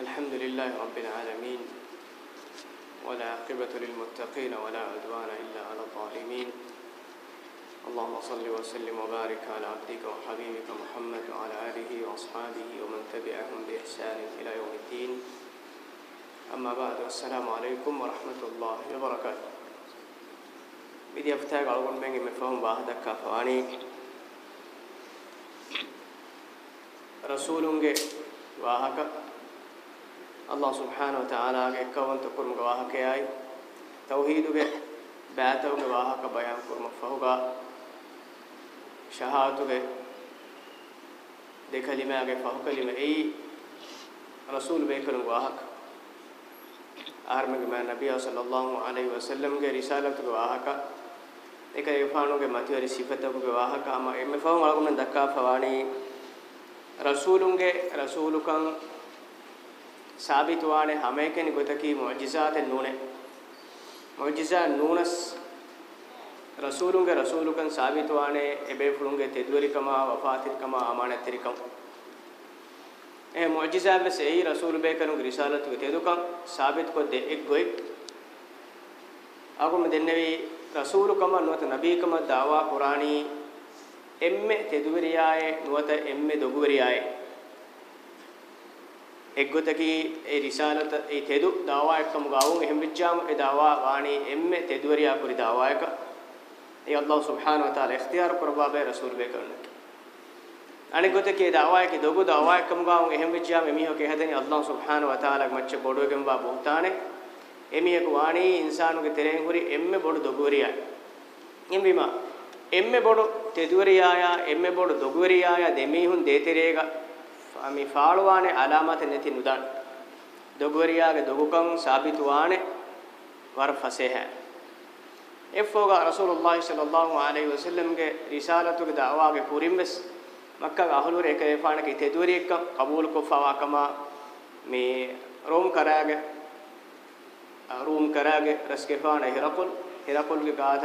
الحمد لله رب العالمين ولا عقبة للمتقين ولا عدوان إلا على الظالمين اللهم صل وسلم وبارك على عبدك وحبيبك محمد وعلى آله وأصحابه ومن تبعهم بإحسان إلى يوم الدين أما بعد السلام عليكم ورحمة الله وبركاته بدي أفتاق على قول مفهوم باهدك كفاني رسولك واهك අල්ලාහ් සුබ්හානහු වතාලාගේ එක්කවන්ත කුර්ම ගවාහකයයි තවහීදුගේ බෑතවගේ වාහක බයන් කුර්ම ෆහුගා ශහාතුගේ දෙකලිමගේ ෆහු කලිම එයි රසූල් බේකරු වාහක ආර්මගේ මා නබිය සල්ලල්ලාහු අලයිහි වසල්ලම්ගේ රිසාලතුගේ වාහක එක එෆානුගේ මතිවරි සිෆතවගේ වාහකම එම්ෆෝ මලගොමෙන් දක්කා ෆවාණී රසූලුන්ගේ රසූලුකම් සාබිත වානේ හැම කෙනෙකු ගොතකී මුජිසාතේ නූනේ මුජිසා නූනස් රසූලුන්ගේ රසූලුකන් සාබිත වානේ එබේ ෆුලුන්ගේ තෙදුවලිකම වෆාතිල්කම අමානතිරිකම් ඒ මුජිසා වෙස ඒ රසූල් බේකනුගේ රිසාලතු තෙදුකම් සාබිත කො දෙ එක් ගොයික් ආගොම දෙන්නේවි රසූලුකම නුවත නබීකම දාවා කුරාණී එම්මේ තෙදුවරියායේ නුවත එම්මේ දොගුවරියායේ ಎಗ್ಗೊತಕಿ ಈ ರಿಸಾಲತ ಈ ತೆದು ದಾವಾಯಕ ಮುಗಾವು ಹೆಮ್ಬಿಚ್ಚಾಮ ಈ ದಾವಾ ವಾಣಿ ಎಮ್ಮೆ ತೆದುವರಿಯ ಕುರಿ ದಾವಾಯಕ ಈ ಅಲ್ಲಾಹ್ ಸುಬ್ಹಾನಹು ವ ತಾಲ ಇಖ್ತಿಯಾರ್ ಕುರ್ಬಾಬೆ ರಸೂಲ್ ಬೇಕಣ್ಣ ಅಣಿಗೊತಕಿ ಈ ದಾವಾಯಕ ದೊಗು ದಾವಾಯಕ ಮುಗಾವು ಹೆಮ್ಬಿಚ್ಚಾಮ ಎಮಿಹೋ ಕೆಹದನಿ ಅಲ್ಲಾಹ್ ಸುಬ್ಹಾನಹು ವ ತಾಲ ಮಚ್ಚ ಬೊಡುಗೆಂ ಬಾ ಬಹುತಾನೆ ಎಮಿಹಕ ವಾಣಿ ಇನ್ಸಾನುಗೆ ತೆರೆಂ ಹುರಿ ಎಮ್ಮೆ ಬೊಡು ದೊಗುವರಿಯ ಎಂಬಿಮಾ ಎಮ್ಮೆ ಬೊಡು ತೆದುವರಿಯಾಯ ಎಮ್ಮೆ ಬೊಡು ದೊಗುವರಿಯಾಯ ದೆಮಿಹುನ್ ದೇತೆರೇಗ ෆාමි ෆාළුවානේ අලාමත නැති නුදන් දොගවරියාගේ දොගකම් සාබිතුවානේ වර ෆසේහ එෆෝගා රසූලුල්ලාහි සල්ලල්ලාහු අලයිහි වසල්ලම්ගේ රිසාලතුගේ දාවාගේ පුරිම්බස් මක්කා අහලුර එක එපාණක ඉතෙදුවරි එක්ක කබූල් කොෆවාකම මේ රෝම් කරාගේ රෝම් කරාගේ රස්කේපාණ හිරකුල් හිරකුල්ගේ ගාත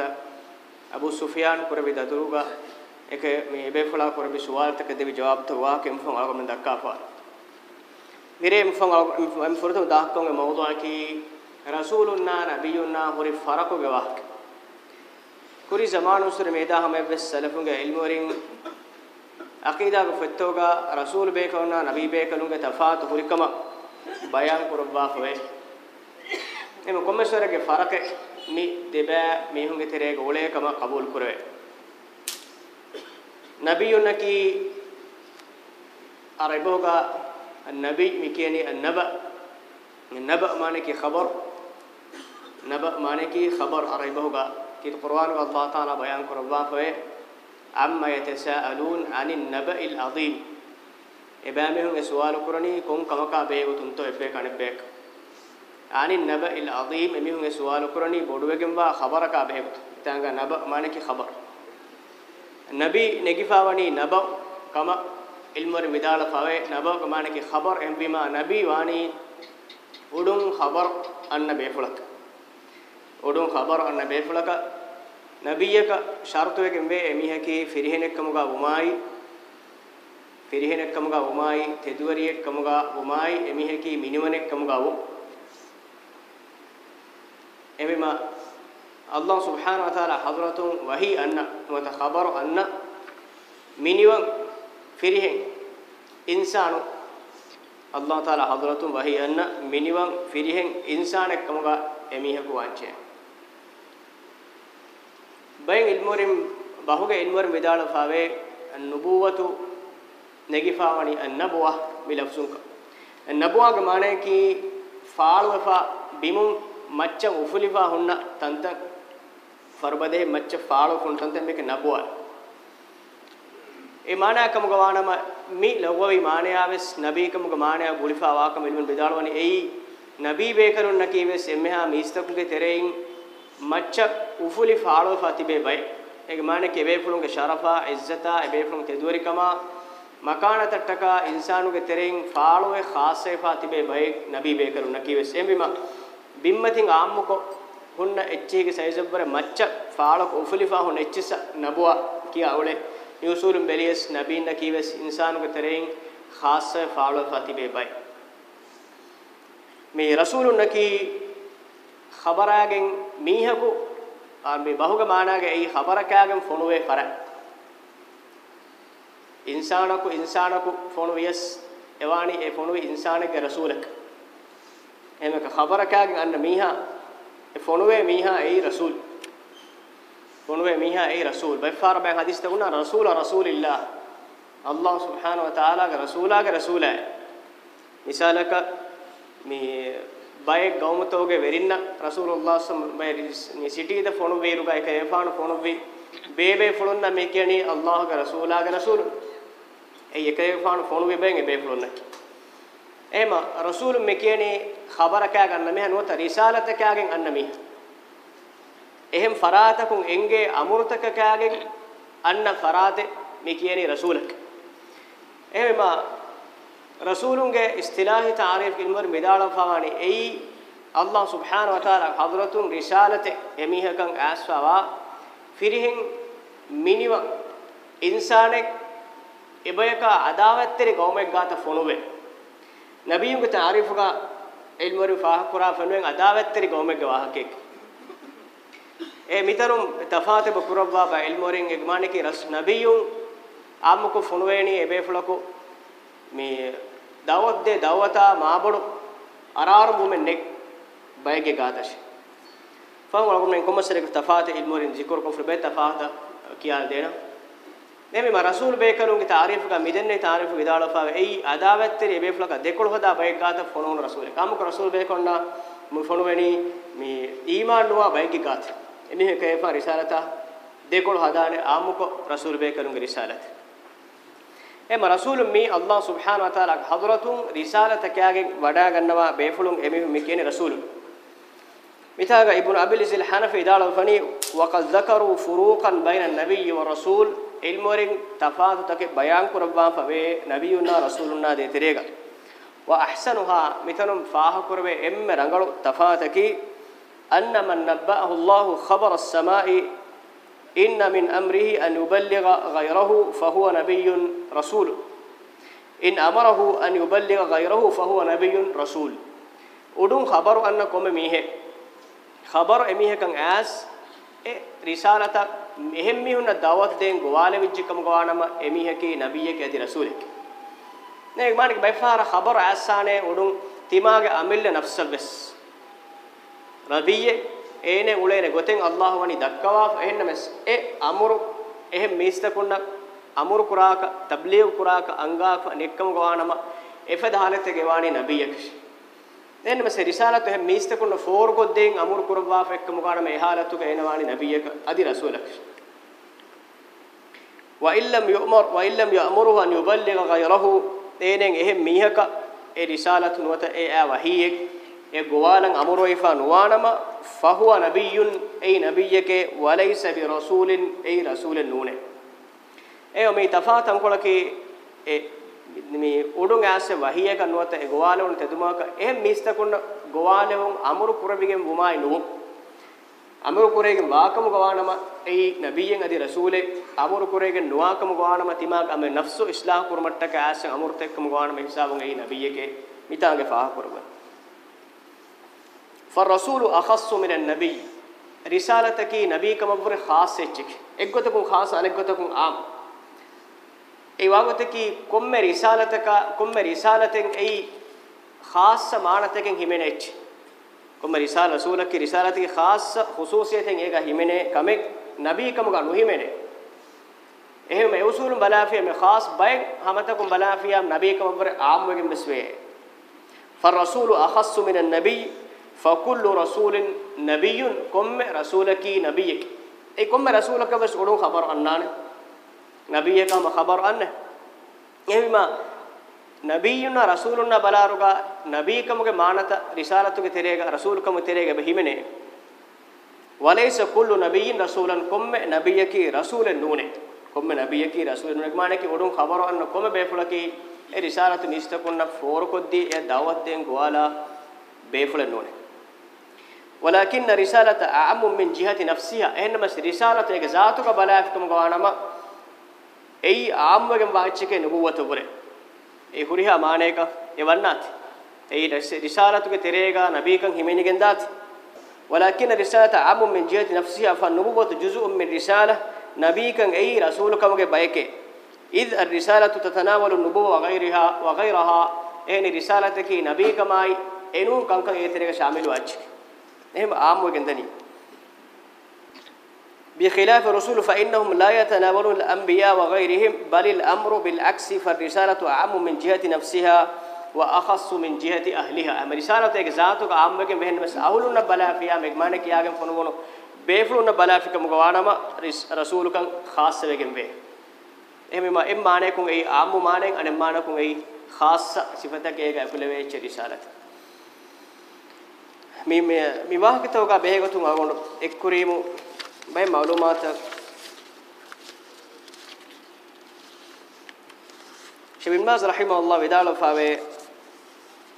අබු සුෆියාන් කුරවි දතුරුගා එක මේ බේෆලා කරබි සුවාල් තක දෙවි ජවාබ් තෝ වා කෙම් ෆොන් අලගොම දක්කා ෆා මිරේ ෆොන් අලගොම එම් ෆොරතෝ දාහකෝ ගේ මවුදා කි රසූලුන්නා නබියුන්නා හොරි ෆරකෝ ගේ වාහක කුරි زمانු සර මේදා හැම වෙස් සලෆුගේ ඉල්ම වරින් අකීදා ගේ ෆත්තෝගා රසූල් බේකෝනා නබී බේකලුගේ තෆාත් හොරිකම බයන් කරබ්වා ෆවේ එම කොමෙසරගේ ෆරකේ මි දෙබෑ මිහුගේ තෙරේ ගෝලේකම කබූල් කරවේ نبيٌ نكى أربوغا النبي مكيني النبأ النبأ مانكي خبر نبأ مانكي خبر أربوغا كى القرآن والله تعالى بيان قربان فيه عما يتساءلون عن النبأ العظيم إبامهم سؤال كرني كم كم كابي وتمتوا إفك عن بيك عن النبأ العظيم إبامهم سؤال كرني بودوكم با خبرك أبيه تانغا نبأ مانكي خبر ನಬಿ ನೆಗಿಫಾವಣಿ ನಬ ಕಮ ಇಲ್ಮರ್ ವಿದಾಳ ಫವೆ ನಬ ಕಮಾನಕಿ ಖಬರ್ ಎಂಬಿಮ ನಬಿ ವಾಣಿ ಉಡುಂ ಖಬರ್ ಅನ್ನ ಬೇಫುಳಕ ಉಡುಂ ಖಬರ್ ಅನ್ನ ಬೇಫುಳಕ ನಬಿಯಕ ಶಾರ್ತುವೆಗೆ ಎಂಬೆ ಎಮಿಹಕಿ ಫಿರಿಹೆನೆಕ್ಕಮುಗ ಉಮಾಯಿ ಫಿರಿಹೆನೆಕ್ಕಮುಗ ಉಮಾಯಿ ತೆದುವರಿಯೆಕ್ಕಮುಗ ಉಮಾಯಿ ಎಮಿಹಕಿ ಮಿನಿವನೆಕ್ಕಮುಗ ಉ ಎಮಿಮ الله سبحانه وتعالى حضرتهم وحي أن وتخبر أن منيوان فريهن إنسان الله تعالى حضرتهم وحي أن منيوان فريهن إنسان كمغا එමිහක වාචය බයෙන් ඉල්මෝරින් බහුගේ ඉල්මෝර් මිදාල ෆාවේ නුබුවතු නගිෆාවනි අන්නබුවා මිලෆ්සුක නබුවාග මානේ කි ෆාල්වෆා බිමුන් මච්ච උෆුලිෆා හුන්න තන්තක් ಫರ್ಬದೆ ಮಚ್ಚ ಫಾಳು ಕುಂಟಂತೆ ಮೇಕೆ ನಬುವ ಈ ಮಾನಕಮ ಗವಾನಮ ಮಿ ಲವ್ವವಿ ಮಾನಯಾವೆಸ್ ನಬೀಕಮ ಗಮಾನಯ ಗುಳಿಫಾ ವಾಕಮ ಇಲ್ವನ್ ಬಿದಾಳವನಿ ಏಯಿ ನಬೀ ಬೇಕರುನ್ ನಕೀವೆಸ್ ಎಮ್ಮೆಹಾ ಮೀಸ್ತಕುಗೆ ತೆರೆಯಿನ್ ಮಚ್ಚ ಉಫುಲಿ ಫಾಳು ಫಾತಿಬೆ ಬೈ ಏಗೆ ಮಾನಕೆ ಬೇಫುಳುಗೆ ಶರಫಾ ಇಜ್ಜತಾ ಬೇಫುಳುಗೆ ತೆದುವರಿಕಮ ಮಕಾನ ತಟ್ಟಕ ಇನ್ಸಾನುಗೆ ತೆರೆಯಿನ್ ಫಾಳುವೆ ಖಾಸೆ ಫಾತಿಬೆ ಬೈ ನಬೀ ಬೇಕರುನ್ ನಕೀವೆಸ್ ಎಂಬಿಮ ಬಿಮ್ಮತಿಂಗ್ ಆಮ್ಮುಕೋ hunna echchige saizabbara macca faalak ufulifa hun echchisa nabwa kiya awle yusulum belies nabinna kiwes insaanuge terein khassa faalo fatibe bay මේ රසූලුන් නකි ખબરાගෙන් මීහකු මේ බහුග මානාගේ ඒ ખબරකාගෙන් ફોනුවේ කර ඉන්සානකු ඉන්සානකු ફોනු වියස් එවානි ඒ ફોනුවේ ඉන්සානගේ රසූලක එමක ખબරකාගෙන් අන්න මීහා ෆොනුවේ මීහා ඒ රසූල් ෆොනුවේ මීහා ඒ රසූල් බයිෆාර බෑන් හදිස් තුනා රසූල රසූලිල්ලා අල්ලාහ් සුබ්හානහු වතාලාගේ රසූලාගේ රසූලා මිසාලක මේ බය ගෞමතෝගේ වෙරින්න රසූලුල්ලාහ් සම් බයි සිටීද ෆොනු වේරුගයි කේපාන ෆොනු වේ බේබේ ෆොලොන්න මේ කියන්නේ අල්ලාහ්ගේ රසූලාගේ රසූල් ඒ එකේ ෆාන ෆොනු වේ බෑන් ඒ බේ ෆොලොන්න එහෙම රසූල් මේ කියන්නේ ಖಬರಕಾಗ ಅನ್ನ ಮೆಹ ನುವತ ರಿಸಾಲತಕಾಗೆ ಅನ್ನ ಮಿಹ එහෙම් ෆරාතකුන් එංගේ අමෘතකකයාගෙන් අන්න ෆරාතේ මේ කියන්නේ රසූලක එහෙම රසූලුන්ගේ ඉස්තිලාහි තාරීෆ් කින්වර් මෙදාලම් ෆවානි එයි අල්ලාහ් සුබ්හානහු වතාලා හදරතුන් රිසාලතේ එමිහකන් ආස්වා ෆිරිහින් මිනිව ඉන්සානෙක් එබයක අදාවැත්තේ ගෞමෙක් ගාත ෆොනුවේ නබියුගේ තාරීෆුගා ඉල්මරි ෆාහ කුරා ෆනුවෙන් අදාවැත්තරි ගොමෙගේ වාහකෙක් ඒ මිතරුම් තෆාතබ කුරබ්වා බ ඉල්මරින් එග්මානිකි රස් නබියුන් ආමුකු ෆුනුවේනි එබේ ෆලකු මේ දවොත් දේ දවතා මාබඩු අරාරු මුමෙන් නෙක් බයගේ ගාතශ ෆම් වලකුමෙන් කොමසරේ තෆාත ඉල්මරින් zikr කොෆර බේ තෆාත කියාල් දෙනා nemi ma rasul bekanungi taarif ga midenne taarif vidalo fa ei adawatteri ebe flaka dekol hoda baygata fonun rasul kamu ko rasul bekonna mu fonu weni mi iman nuwa baygi gat ini he kay fa risalata dekol hadane amu ko rasul bekanungi risalat ema rasul mi allah subhanahu wa taala hadratun risalata kage wada gannawa befulun emi mi kene rasul mitaga ibn abil zil hanafi idalo fani wa qad zakaru furuqan bayna an-nabiy wa rasul ilmoring tafaatu take bayan kurabban fawe nabiyuna rasuluna de terega wa ahsanuha mitanum faaha kurwe emme rangalu tafaataki anna man nabba'ahu allah khabara as-samaa'i inna min amrihi an yuballigha ghayrahu fa huwa nabiyyun rasul in amarahu an yuballigha ghayrahu fa huwa nabiyyun rasul udun khabaru anna kome mihe khabaru emihe kan as ඒ රිසාලත මෙහෙම් මිහුන දාවත් දෙන් ගවාල විජ්ජකම ගවානම එමිහකි නබියක ඇති රසූලෙක් නේ මානික බයිෆාර خبر ආසානේ උඩුන් තිමාගේ අමිල්ල නෆ්සල් වෙස් රබියේ ඒනේ උලේනේ ගොතෙන් අල්ලාහ වනි දක්කවා එහෙන්න mess ඒ අමුරු එහෙම් මිස්තකුන්න අමුරු කුරාක තබ්ලීග් කුරාක අංගාක නෙක්කම ගවානම එෆදාලතේ ගවානේ නබියකෂ දෙන්න මෙසේ රිසාලත් එහෙම මිස්තකුන for ගොද්දෙන් අමුරු කුරවාෆ එක්ක මොකාන මේ හාලතුක එනවානි නබියක අදි රසූලක් වයිල්ලම් යුමර් වයිල්ලම් යඅමරු අන් යබල්ලිග ගයරහු එනෙන් එහෙම මීහක ඒ රිසාලත් නුවත ඒ ආ වහීයක් ඒ ගෝවාලන් අමරොයිෆා නුවානම ෆහුව නබියුන් ඒ නබියකේ වලයිස බි රසූලින් ඒ රසූලෙන් නූනේ ඒ මේ තෆාතම් කොලකේ ඒ මේ උඩුන් ඇස්සේ වහියක නුවත ගෝවාලවුන් තෙදුමාක එහෙම මිස්තකුන්න ගෝවාලවුන් අමුරු කුරබිගෙන් වුමායි නු අමුරු කුරේගෙන් වාකම ගවානම ඒ නබියෙන් අදි රසූලේ අමුරු කුරේගෙන් නුවාකම ගවානම තිමාක අම නෆ්සු ඉස්ලාහ කුරමට්ටක ඇස්සේ අමුරු තෙක්කම ගවානම හිසාවුන් ඒ නබියකේ මිතාගේ ෆාහ කුරබ ෆරසූලු අඛස්සු මිනන් නබිය රිසාලතකී නබීකම වර ખાસ එච්චික එක්ගතකුන් ખાસ අනෙක්ගතකුන් ආම් ඒවාගතකි කොම්මෙ රිසාලතක කොම්මෙ රිසාලතෙන් එයි ખાસ මානතකෙන් හිමෙනෙච් කොම්මෙ රිසාල රසූලකි රිසාලතකි ખાસ ખુસૂસિયතෙන් ඒක හිමෙනේ කමෙක් නබීකම ගනු හිමෙනේ එහෙම ඒ උසූලුම් බලාෆිය මේ ખાસ බය හමතකුම් බලාෆියම් නබීකම වර ආම් වගේ මිස්වේ فالرسول اخص من النبي فكل رسول نبي قم رسولك نبيك اي قم رسولك بس ودو خبر انانه ನಬಿಯಕಮ ಖಬರ್ ಅನ್ನ ಎವಿಮ ನಬಿಯುನ ರಸೂಲುನ ಬಲಾರುಗ ನಬಿಕಮಗೆ ಮಾನತ ರಿಸಾಲತುಗೆ ತೆರೆಗ ರಸೂಲುಕಮ ತೆರೆಗ ಬಹಿಮನೆ ವಲೈಸ ಕುಲ್ಲು ನಬಿಯಿನ್ ರಸೂಲನ್ ಕೊಮ್ಮೆ ನಬಿಯಕಿ ರಸೂಲನ್ ನೂನೆ ಕೊಮ್ಮೆ ನಬಿಯಕಿ ರಸೂಲನ್ ನೂನೆ ಮಾನಕಿ ಒಡುಂ ಖಬರ್ ಅನ್ನ ಕೊಮ್ಮೆ ಬೇಫುಳಕಿ ಎ ರಿಸಾಲತು ನಿಸ್ತಕುನ್ನ ಫೋರ್ ಕೊದ್ದಿ ಎ ದಾವತ್ತೆನ್ ಗೋವಾಲ ಬೇಫುಳನ್ ನೂನೆ ولكن رسالة أعم من جهة نفسها إنما رسالة ذاتك بلافكم قوانما එයි ආම්වගෙන් වාචිකේ නුබුවත උබරේ ඒ හුරිහා මානේක එවන්නාති ඒ රිසාලතුගේ තෙරේගා නබීකන් හිමිනිගෙන් දාති වලකින රිසාලත ආමු මින් ජියති නෆ්සිහා ෆා නුබුවත ජුසු මින් රිසාලා නබීකන් ඒ රසූලකමගේ බයකේ ඉද් අර් රිසාලතු තතනාවලු නුබුව වගෛරහා වගෛරහා එනි රිසාලතකී නබීකමයි එනු කංකන් ඒ තෙරේගා ශාමිලු ආච්චි එහෙම ආම්වගෙන් දනී بخلاف الرسول فإنهم لا يتناولون الأنبياء وغيرهم بل الأمر بالعكس فالرسالة أعم من جهة نفسها وأخص من جهة أهلها أما رسالة ایک ذاتو کا عام کے بہن میں ساہلون بلا فيها مجمعنا كي گم فنونو بيفلون بلا فيك مقوانا ما رسولك خاص وگم بے اما ام مانے کو ای عام مانے ان مانے کو ای خاص صفت کے گا فلوے چ رسالت مي مي مي کے تو کا بہگتوں اگون بين معلوماتك شبن باز رحمه الله بدال فاوي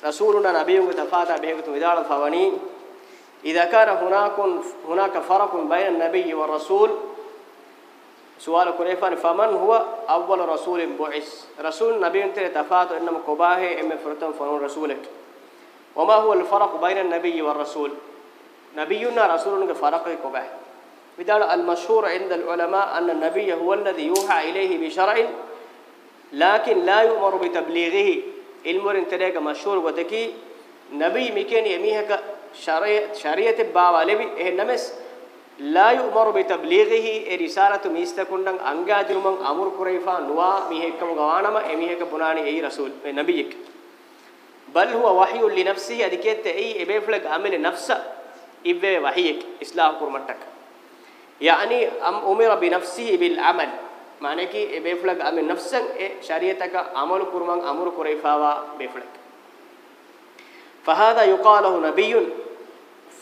رسولنا نبيه متفاتا به بدال فاوني إذا كان هناك هناك فرق بين النبي والرسول سؤال كريفا فمن هو أول رسول بعث رسول نبي انت تفاوت إنما كباه إما فرتم فنون رسولك وما هو الفرق بين النبي والرسول نبينا رسولنا فرق كباه بدل المشهور عند العلماء أن النبي هو الذي يوحى إليه بشرع لكن لا يؤمر بتبليغه المرن تريق مشهور وتكي نبي مكين يميهك شريعة شريعة لبي إيه نمس لا يؤمر بتبليغه إيه رسالة ميستكون دن أنجا جرمان أمور كريفا نوا ميهك مغوانما إميهك بناني أي رسول إيه نبيك بل هو وحي لنفسه أدكيت أي إبيفلق عمل نفسه إبه وحيك إسلام كرمتك يعني ام امر بنفسه بالعمل معنى كي بيفلق ام نفسا شريعتك عمل كرمان امر كريفاوا بيفلق فهذا يقال له نبي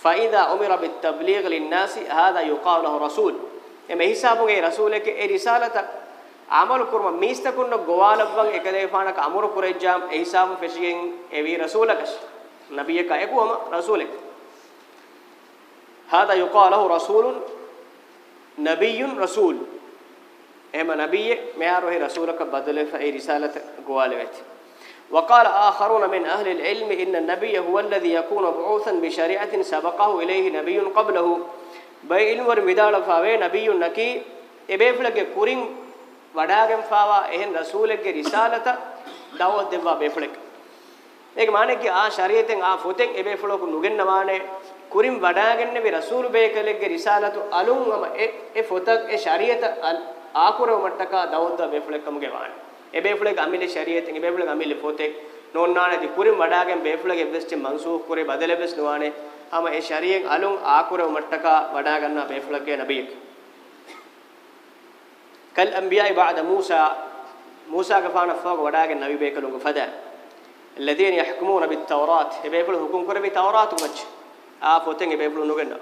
فاذا امر بالتبليغ للناس هذا يقال له رسول එමෙ හිසාබුගේ රසූලක ඒ රිසාලත අමල් කුර්ම මිස්තකුන්න ගෝවාලබ්වන් එකදේපානක අමුරු කුරෙජ්ජාම් ඒ හිසාම ෆෙෂිගෙන් එවි රසූලකස් නබියක එකුවම රසූලෙක් هذا يقال له رسول නබියුන් රසූල් එහෙම නබියෙ මෙයා රොහි රසූලක බදලේ ෆයි රිසාලත ගෝවාලෙ වෙති وقال آخرون من أهل العلم إن النبي هو الذي يكون بعوثا بشريعة سبقه إليه نبي قبله بين ور مدال فاوي نبي نكي එබේෆලගේ කුරින් වඩාගෙන පාවා එහෙන් රසූලගේ රිසාලත දවස් දෙවවා බේෆලක මේක මානේ කි ආ ශරීරයෙන් ආ ෆොතෙන් එබේෆලක නුගෙන්න මානේ ಕುರಿಂ ವಡಾಗೆನ್ನೆ ಬಿ ರಸೂಲು ಬೇಕಲೆಗ್ಗೆ ರಿಸಾಲತು ಅಲುಂ ಅಮ ಎ ಎ ಫೊತಕ್ ಎ ಶರಿಯತ ಆಕುರವ ಮಟ್ಟಕ ದೌದ್ದ ಬೇಫುಳೆಕ್ಕಮಗೆ ವಾಣಿ ಎ ಬೇಫುಳೆಗೆ ಅಮಿಲೆ ಶರಿಯತಿಗೆ ಬೇಫುಳೆಗೆ ಅಮಿಲೆ ಫೊತೆಕ್ නොන්නානේදි කුරින් වඩාගෙන් බේෆුලගේ වෙස්ටි මන්සූක් කුරේ බදලෙ වෙස් නුවානේ හම ඒ ශරියෙන් අලුන් ආකුරව මට්ටකා වඩා ගන්නා බේෆුලගේ නබියෙක් කල් අන්බියායි බාද මූසා මූසා ගෆාන ෆෝග වඩාගෙන් නබි බේකලුගේ ෆදා الذين يحكمون بالتوراة بيفل حكم كربي توراة وجه a foten ebe fulun nugenda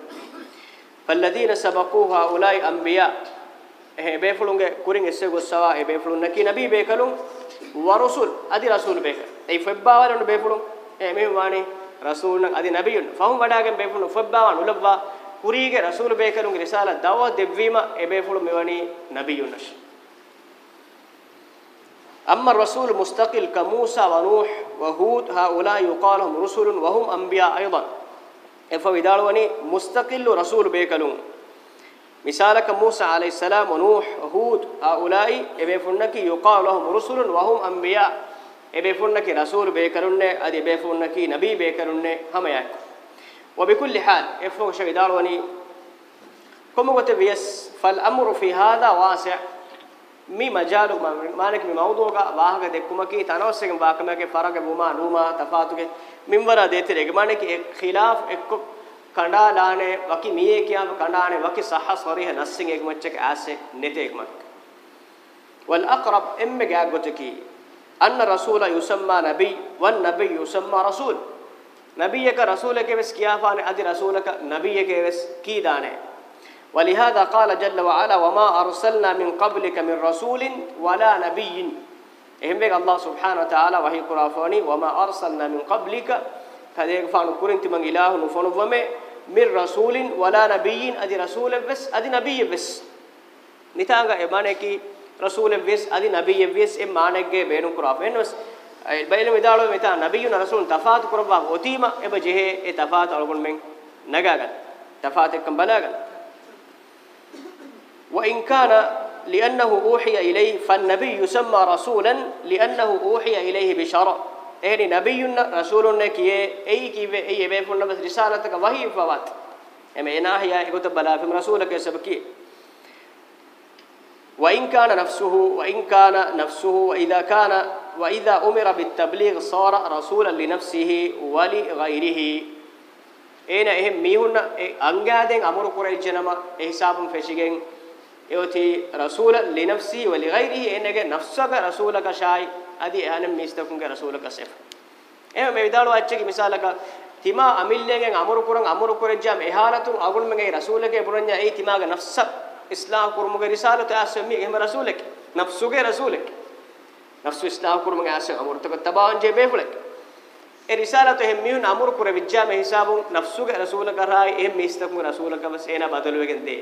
falladina sabaquhu haulai anbiya he be fulunge kurin esse go sawa ebe fulun naki nabi be kalun wa rusul adi rasul be ei febba wala be fulun e me wani rasul nan adi nabiyun fahum wadagen be fulun febba wan ulabba kurige rasul be kalun risala dawa devvima ebe fulun me wani nabiyun أما الرسول مستقل كموسى ونوح وهود هؤلاء يقال هم رسل وهم أنبياء أيضا efa vidalwani mustaqillu rasul bekalun misalaka Musa alayhi salam Nuh Hud haulai ebe funnaki yuqalu lahum rusulun wa hum anbiya ebe funnaki rasul bekalunne adi ebe funnaki nabi bekalunne hamaya wa bikulli hal efa vidalwani komugote bias fal amru fi hada wasi' مي مجال مالك مي موضوعا واهغ دكمكي تنوسك باكمكي فرق بما نوما تفاتك منورا ديتريك مانك خلاف اكو කණ්ඩා ලානේ වකි මියේ කියාම කණ්ඩානේ වකි සහ සොරිහ නස්සින් එක මච්චක ආසේ නෙතේක මක් වල් අක්රබ් එම්ම ගාගොතකි අන්න රසූල යුසම්මා නබි වන් නබි යුසම්මා රසූල් නබියක රසූලක වෙස් කියාපානේ අදි රසූලක නබියක වෙස් කී දානේ ولهذا قال جل وعلا وما أرسلنا من قبلك من رسول ولا نبي إهم بيك الله سبحانه وتعالى وهي قرافوني وما أرسلنا من قبلك فذلك فانو قرنت من إله نفنوفمه من رسول ولا نبي أدي رسول بس أدي نبي بس نتاعنا إيمانه رسول بس أدي نبي بس ايمانك بين بينو قرافين بس البيل إيه مدارو متى نبي ورسول تفاوت قربا وتيما إبجيه تفاوت ألقون من نجاعن تفاوت كم وإن كان لأنه أوحي إليه فالنبي يسمى رسولا لأنه أوحي إليه بشرع يعني نبي رسول نكية أي كيف أي بيفون بس رسالتك وحي فوات أما يعني إناه يا إيكو تبلا في رسولك سبكي وإن كان نفسه وإن كان نفسه وإذا كان وإذا أمر بالتبليغ صار رسولا لنفسه ولغيره إن إهم ميهن أنجادين أمر قريش نما إحسابهم فشيجين eoti rasul li nafsi wa li ghayrihi enege nafsaka rasulaka shay adi ehanem mistakunge rasulaka sef එහෙම මේ විදාලෝ අච්චගේ මිසාලක තිමා අමිල්ලෙන් අමරු කුරන් අමරු කුරෙජ්ජාම එහාරතුන් අගුල් මගේ රසූලකේ පුරන්ජා ඒ තිමාගේ නෆ්ස ඉස්ලාම් කුරුමුගේ රිසාලත ඇස්සමි එහෙම රසූලක නෆ්සුගේ රසූලක නෆ්සු ඉස්ලාම් කුරුමුගේ ඇස්ස අමරුතක තබාන් ජේ බේහුලක ඒ රිසාලත එහෙම මිහුන් අමරු කුරෙවිජ්ජාම හිසාබුන් නෆ්සුගේ රසූලක රායි එහෙම මිස්තකුගේ රසූලකව සේනා බදලුවගෙන් දේ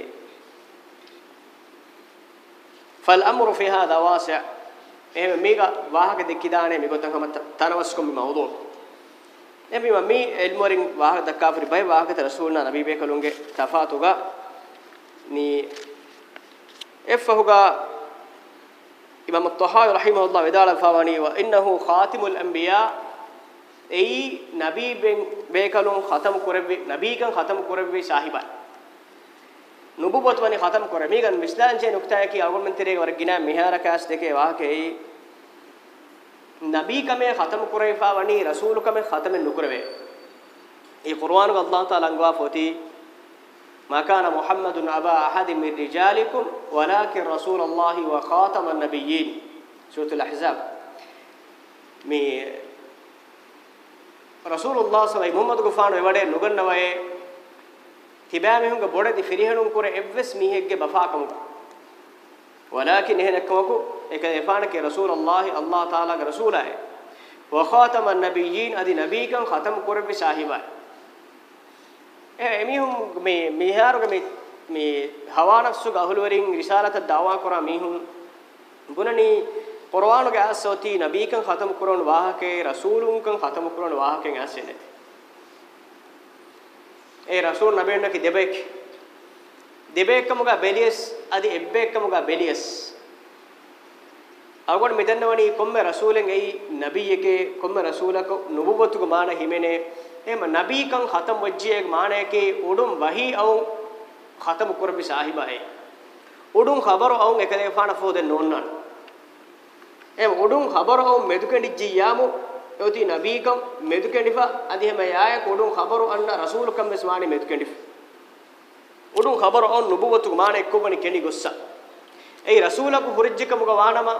فالامر في هذا واسع ايه ميغا واهك دكيدانه ميغو تنكم تنوسكم بموضوع نبي ما مي المورين واهك دكافر باي واهك رسولنا نبي بكلونگه تفاتوغا ني افهوغا امام الطحاوي رحمه الله ودال فواني وانه خاتم الانبياء اي نبي بن بكلون ختم قرب نبي كان ختم قرب صاحبان නුබුවත වනි ختم කරේ මේගන් මිස්ලාන්චේ නුක්තයකී අවගමන්තරේ වර්ගිනා මිහාරකාස් දෙකේ වාහකේයි නබී කමේ ختم කරේපා වනි රසූල් කමේ ختم නුකරවේ ඒ කුර්ආන් ග අල්ලාහ් තාලා අංගවා පොති මකාන මුහම්මදුන් අබා අහදි මින් රිජාලිකුම් වලාකින් රසූලල්ලාහි ව ඛාතමන් නබියින් සූතුල් අහ්සාබ් මේ රසූලුල්ලාහ් සලයි මුහම්මද් ගුෆාන වඩේ නුගන්නවයේ තිබෑ මෙහුඟ බොඩදි ෆිරිහණුම් කුර එව්වස් මීහෙක්ගේ බෆාකමු වලාකින් එහෙනක්කවකු ඒක එපානකේ රසූලුල්ලාහි අල්ලාහ් තාලාගේ රසූලාය වඛාතම නබියින් අදි නබීකම් ඛතම් කුරවි සාහිබා එමිහුම් මේ මිහාරුගේ මේ මේ හවානස්සු ගහලුවරින් රිසාලත දාවා කරා මිහුම් බුණනි කුර්ආනුගේ ඇස්සෝති නබීකම් ඛතම් කුරවන වාහකේ රසූලුන්කම් ඛතම් කුරවන වාහකෙන් ඇස්සේ නැති ඒ රසූල් නබියන්නකි දෙබෙක් දෙබෙක්කමුග බෙලියස් අදි එබ්බෙක්කමුග බෙලියස් අවගොඩ මෙදන්නවනි කොම්මේ රසූලෙන් එයි නබියකේ කොම්මේ රසූලක නුබුවතුක මාන හිමෙනේ එහෙම නබීකම් ඛතම් වජ්ජියේ මානකේ උඩුම් වහී අවු ඛතම් කුරබි සාහිබයි උඩුම් ඛබර අවු එකලේ ෆාන ෆෝදෙන් නෝන්නන් එහෙම උඩුම් ඛබර අවු මෙදුකෙඩි ජියාමු oti nabigam medukendifa adi hema yaaya kodun khabaru anna rasulukam besmani medukendifa udun khabaru on nubuwatu maane ekkogani keni gossa ei rasulaku hurijjikamu ga wanama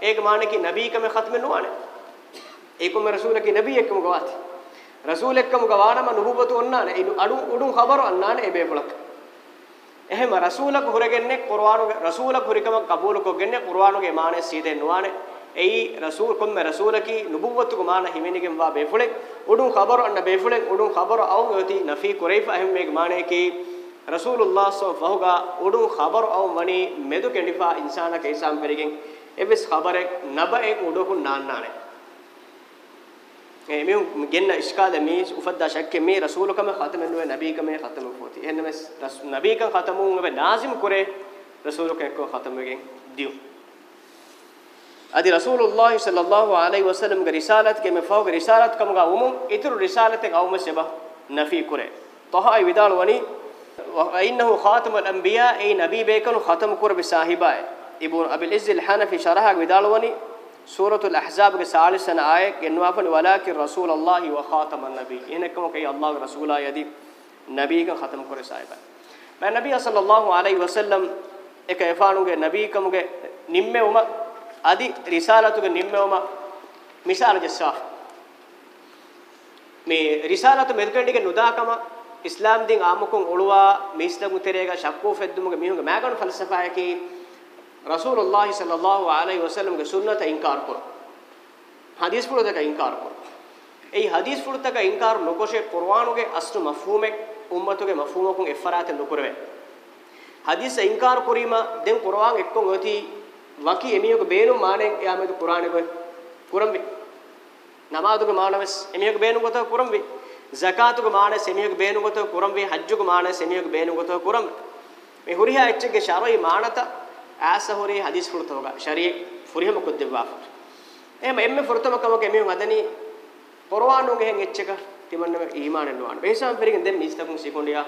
ek maane ki nabikam khatme nuwane ekum rasulaki nabiyekamu ga wati rasulekamu ga wanama nubuwatu onnane adu udun khabaru annane ebe bulak එහෙම රසූලක හුරගෙන්නේ කුර්ආනුගේ රසූලක හුරිකම කබූල කොගෙන්නේ කුර්ආනුගේ මානෙ සීදෙන්නවානේ ei rasul komme rasulaki nubuwwatugo maana himenigen wa befule udun khabar anna befule udun khabar aun yoti nafi kurayfa ahim meg maane ki rasulullah sallallahu alaihi udun khabar aun wani medu kendifa insana ke isam perigen evis khabare naba e udokun naannaane e me genna iskala me ufadda shakke me rasulukam khatamen we nabi kam khatamu foti enmes nabi kam khatamu we nazim kore rasulukam ko khatamu gen diu ادي رسول الله صلی الله علیه وسلم کے رسالت کے مفاو کے رسالت کم گا عموم اتر رسالت کے اوم سبا نفی کرے طه ای ودال ونی وانه خاتم الانبیاء ای نبی بیکن ختم کر بصاحبہ ابن ابي العز الحنفي شرح ودال ونی سورۃ الاحزاب کے 40 سن آئے کہ نوافن ولا کہ رسول اللہ و خاتم النبی ان کم کہ اللہ رسول یدی نبی کا ختم کرے صاحبہ میں نبی صلی اللہ علیہ وسلم ایک ایفانو کے نبی کم کے نمے امت adi risalatuge nimmewma misal jessa me risalatu medkendige nudakama islam din aamukun ulwa mislamu terega shakku feddumuge mihunge maganu falsafa yaki rasulullah sallallahu alaihi wasallam ge sunnata inkar kor hadis puru deka inkar kor ei hadis puru deka inkar nokoshe qur'anuge aslu mafhume ummatuge mafhumukun effarate nokurwe hadis inkar kurima den qur'an ekkon oti වකි එමියෝගේ බේනු මානෙන් එයා මේක කුරානේ කොයි කුරම්වි නමාදුගේ මානවස් එමියෝගේ බේනු ගත කුරම්වි සකාතුගේ මානස් එමියෝගේ බේනු ගත කුරම්වි හජ්ජුගේ මානස් එමියෝගේ බේනු ගත කුරම් මේ හුරිහා එච්චගේ ශරයි මානත ආස හොරේ හදිස් ෆුල්තෝග ශරී ෆුරිහම කුද්දෙවා එම එම්ම ෆුර්තම කමක එමියෝ අදනි කුරානුගේ හෙන් එච්චක තිමන්න ඊමානෙන් නුවන් බේසම් පෙරිගෙන් දෙම් මිස්තකුන් සිකොණ්ඩියා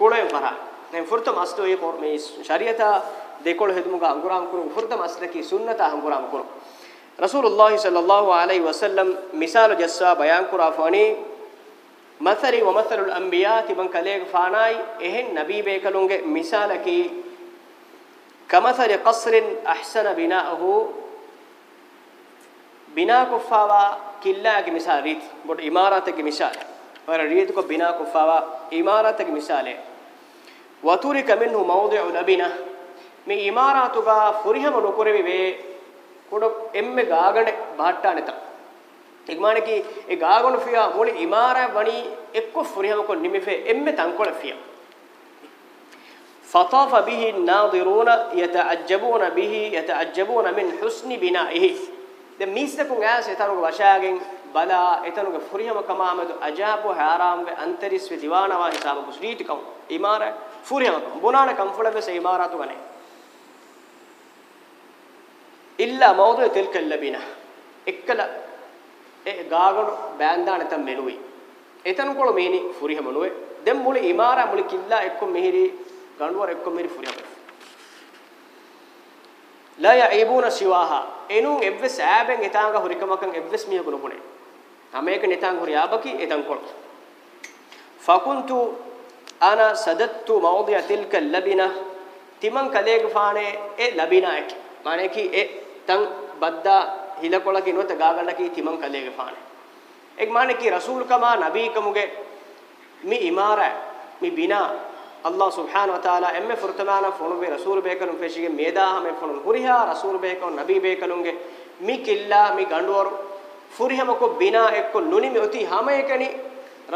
කුලෙන් පරා දැන් ෆුර්තම අස්තෝයේ මේ ශරියතා ديكول هدمغا انغرام كرو فردم اسلكي سنت انگرام کرو رسول اللہ صلی اللہ علیہ وسلم مثال جسا بیان کرا فانی مثل و ومثل الانبياء تبن كليك فاناي اهن نبي بيكلونغ مثالكي كمثل قصر احسن بناؤه بنا کلا کی مثال ریت ريت بود کی مثال اور ریت کو بنا كفاوا کی مثال ہے وترك منه موضع لبنه මේ ඉමාරාතුගා ಫುರಿಹಮ නොකරෙවි වේ කොඩ එම්මෙ ගාගණ බාට්ටානෙත ඉක්මාණකි ඒ ගාගණ ෆියා මොලි ඉමාරා වණි එක්ක ಫುರಿහම කො නිමිෆේ එම්මෙ තංකොල ෆියා فطاف به الناظرون يتعجبون به يتعجبون من حسن بنائه දැන් මිස්සකුන් ඈස එතනුගේ වශාගෙන් බලා එතනුගේ ෆුරියම කමාමද අජාබු හාරාම්ගේ අන්තරිස් වි දිවානවා හිසාබු ශ්‍රීටිකම් ඉමාර ෆුරියම බොනාන කම්ෆලබස ඉමාරතු ගනේ ඉල්ලා මවුදේ තෙල්ක ලැබිනා එක්කල ඒ ගාගොඩ බෑන්දාන තම මෙනුයි එතනකොළ මේනි ෆුරිහ මනුවේ දැන් මුල ඉමාරා මුල කිල්ලා එක්ක මෙහිරි ගණුවර එක්ක මෙහිරි ෆුරිහ ලා යයිබුන සිවාහා එනුන් එව්වස් ඈබෙන් එතාංග හුරිකමකන් එව්වස් මියගුණ පුනේ අමේක නිතාංග හුරි ආබකි එතනකොළ ෆකුන්තු අනා සදත්තු මවුදිය තෙල්ක ලැබිනා තිමන් කලේග ෆානේ ඒ ලැබිනා එක মানে কি ඒ tan badda hilakola ki nuwata gaagalla ki timan kalege faane ek maane ki rasul kama nabi kamuge mi imara mi bina allah subhanahu wa taala emme furtamana fonu be rasul be kalun feshige meda hame fonu huriha rasul be kalun nabi be kalunge mi killa mi ganduwaru furihama ko bina ekko nuni mi oti hame ekeni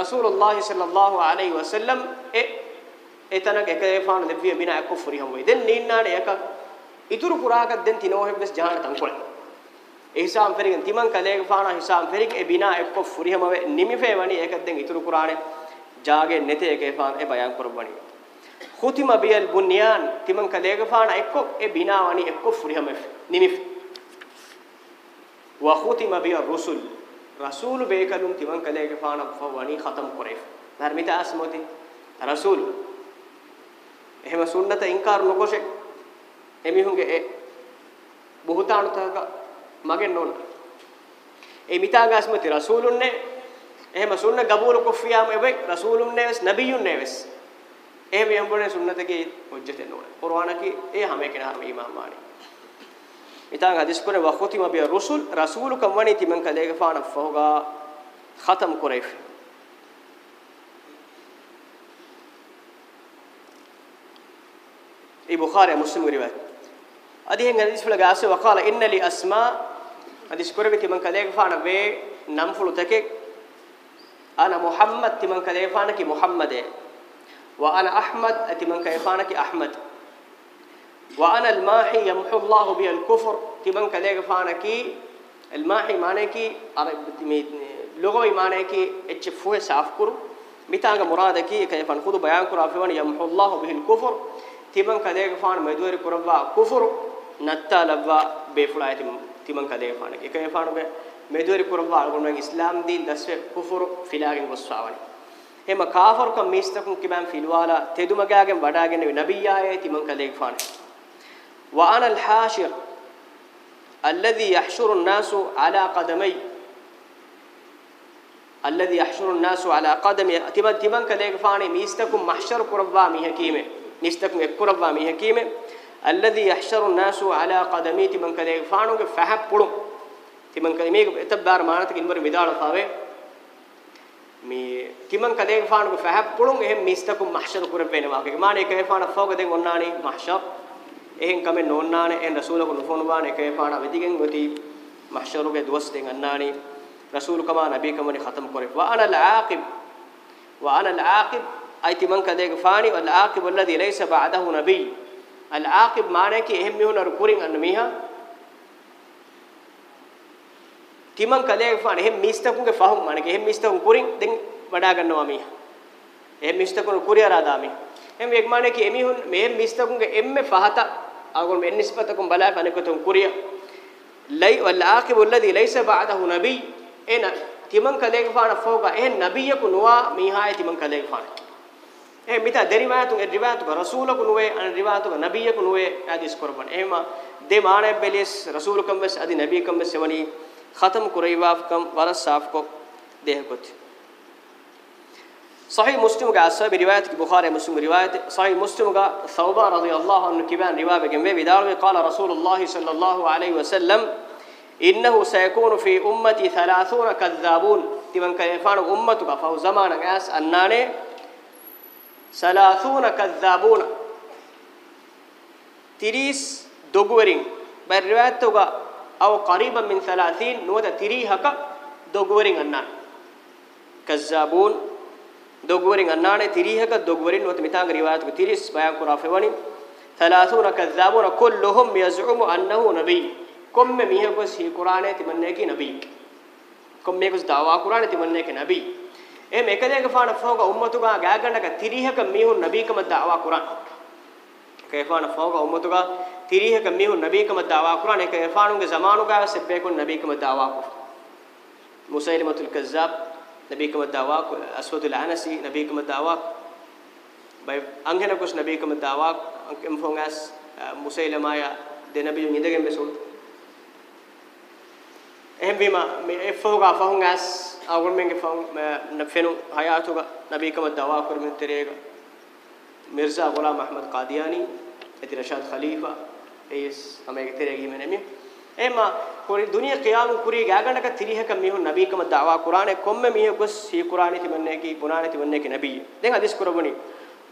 rasulullah sallallahu alaihi wasallam e etanag ekefaan lebbiye bina ekko furiham way den ninnaade ekak ඉතුරු පුරාකක් දැන් තිනෝහෙබ්බස් ජහාන තංකොල එහිසාම් පෙරිගෙන් තිමන් කලේක පානා හිසාම් පෙරික ඒ බිනා එක්ක ෆුරිහම වේ නිමිෆේ වණි ඒක දැන් ඉතුරු පුරානේ ජාගේ නැතේ ඒකේ පාන ඒ බයන් කරබණි ඛුතිම බියල් බුන්යාන් තිමන් කලේක පානා එක්ක ඒ බිනා වණි එක්ක ෆුරිහම නිමිෆ وختم بي الرسل رسول بيكلم تمن كليك فانا فواني ختم قريف نرميت اسموتي رسول එහෙම සුන්නත ඉන්කාර නොකොෂේ එමිහුගේ ඒ බුහතාණුතක මගේ නෝන ඒ මිතාගස්මති රසූලුන්නේ එහෙම සුන්න ගබූල කුෆියාම එබේ රසූලුන්නේ වෙස් නබියුන්නේ වෙස් ඒ වියම්බුනේ සුන්නතකේ උජ්ජතේ නෝන කුර්ආනකේ ඒ හැම කෙනා හැම ඉමාම් වානි මිතාග හදිස් කුනේ වහොතිම බිය රසූල් රසූලුකම් වනි තිමන් කදේක ෆාන ෆහුගා ختم කුරයිෆ් ඒ බුඛාරි මුස්ලිම් රිවායත් adi hen hadis fula gaase wa qala inna li asma hadis korbe ki man kale faana ve nam fulu take ana muhammad ti man kale faana ki muhammade wa ana ahmad ati man kale faana ki ahmad wa ana al mahi yamhu allah bi al kufr ti man kale faana ki al mahi maane ki arab me logo maane ki ech fu saaf kuru mitanga murada ki kay fan khudu bayan kuru afwan yamhu allah bi al kufr ti man kale faana medwari kurwa kufru natta labwa befuna ayati timan kale fana ek e fanu be meduri kurwa algon islam din daswe kufur filagin goswawani hema kafir kam mistakun kimam filwala tedumagen wadagen nabiyya ayati timan kale fana wa ana al hashir alladhi yahshuru an-nasu ala qadamay alladhi yahshuru an-nasu ala qadami timan timan kale fana mistakum mahshar kurwa mi hakime nistakum ek kurwa mi hakime الذي يحشر الناس على قدمي تمن كده فانو فهم پڑو تمن كده ميك اتبار مانتك انمر ميدال فاوي مي تمن كده فانو فهم پڑو اهم ميستكم محشر كور بينوا ما ماني كه فانو فوق دين وناني محشر اهم كم نونان ان إيه رسولك نفون وان كه فان وديگن وتي محشر كه دوس دين اناني رسول كما نبي كما ختم كور وانا العاقب وانا العاقب اي تمن كده فاني والعاقب الذي ليس بعده نبي අල් ආකිබ් මානේ කි එහෙම මිහුනරු කුරින් අන්න මීහා තිමන් කලේ ෆාන එහෙම මිස්තකුගේ ෆහම් මානේ කි එහෙම මිස්තකුන් කුරින් දෙන් වඩා ගන්නවා මීහා එහෙම මිස්තකුන් කුරිය රාදා මී එහෙම එක් මානේ කි එමිහුන් මේ මිස්තකුගේ එම්මේ ෆහත අගොන් මෙන් නිස්පතකුන් බලා පනකතුන් කුරිය ලයි වල් ආකිබ් الذي ليس بعده نبي එන තිමන් කලේ ෆාන ෆෝගා එහෙන් නබියකු නොවා මීහායේ තිමන් කලේ ෆාන eh mita deri maatu e riwaatu ka rasuulaku nuwe an riwaatu ka nabiyaku nuwe hadis korban ehma de maane belis rasuulukam bes adi nabiyakam bes sevani khatam kuraywaaf kam wala saaf ko deh kot صحيح مسلم کا اصحاب روایت کی بخاری مسلم روایت صحیح مسلم کا ثوبہ رضی اللہ عنہ کی بیان روایت میں بیدار میں قال رسول اللہ صلی اللہ علیہ وسلم انه سيكون في امتي 30 كذابون تمن كيفان امتك فهو زمان اس انانه سلاثون كذابون تريس دوغورين بالروايتوغا أو قريبا من ثلاثين نودا تريهك دوغورين أنان كذابون دوغورين أنان تريهك دوغورين نودا ميتان روايتوغ تريس بيان كرافواني ثلاثون كذابون كلهم يزعم أنه نبي كم ميهكوس هي قرآنة تمنيكي نبي كم ميهكوس دعوة قرآنة تمنيكي نبي එහෙම එක දෙකපාන ෆෝග උම්මතුගා ගෑගණ්ඩක 30ක මිහුන් නබීකම දාවා කුරාන කේපාන ෆෝග උම්මතුගා 30ක මිහුන් නබීකම දාවා කුරාන එක එෆානුගේ සමානුගාව සෙබ්බේකුන් නබීකම දාවා කු මුසයිලමතුල් කස්සාබ් නබීකම දාවා කු අස්වදුල් අනසි නබීකම දාවා බයි අංගන කුස් නබීකම දාවා අංකම් ෆෝගස් මුසයිලමාය දෙනබියු ඉඳගෙන බෙසොල් එහෙම වීම මේ ෆෝගා ෆෝගස් awon menge fam nafenu hayatu ga nabi kam dawa kur men terega mirza gulam ahmad qadiani ati rashad khalifa es amege teregi menemi ema kuri dunia qiyam kuri gagana ka tiriha ka mihu nabi kam dawa qur'ane komme mihu kus hi qur'ane ti manne ki qur'ane ti manne ki nabi den hadis kurabuni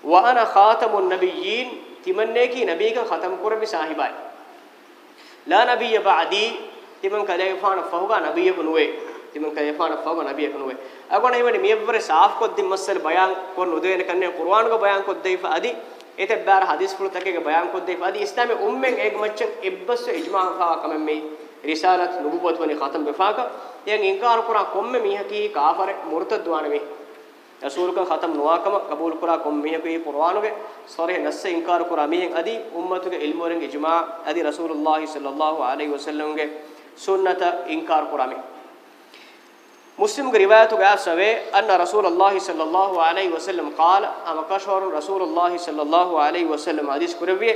wa ana khatamun nabiyyin ti manne ki nabi ka khatam kurabi sahibai la nabiyya ba'di timan kadai fana fahuga nabiyya kunwe තිමන් කේ ෆාන ෆාම නබිය කනුවේ අගොන එවනි මියවර සාෆ් කොත් දිම් මස්සල් බයන් කොන් උදේන කන්නේ කුර්ආන් ග බයන් කොත් දෙයිෆ අදි ඒත බාර හදිස් ෆුල තකේගේ බයන් කොත් දෙයිෆ අදි ඉස්ලාමෙ උම්මෙන් එක් මච්චන් එබ්බස් ඉජ්මා far කමෙන් මේ රිසාලත් නුබුවත් වනි ඛතම් බෙෆාක යන් ඉන්කාර කුරා කොම්මෙ මීහකී කාෆර මුර්තද් දුවාන වේ රසූල්ක ඛතම් නොවාකම කබූල් කුරා කොම් මීහකී කුර්ආනුගේ සොරේ නැස්ස ඉන්කාර කුරා මීහෙන් අදි උම්මතුගේ ඉල්ම වරෙන් ඉජ්මා අදි රසූලුල්ලාහි සල්ලල්ලාහු අලයිහි වසල්ලම්ගේ සුන්නත ඉන්කාර කුරා මී مسلم کی روایت گا سوے ان رسول اللہ صلی اللہ علیہ وسلم قال اما کشور رسول اللہ صلی اللہ علیہ وسلم حدیث کروی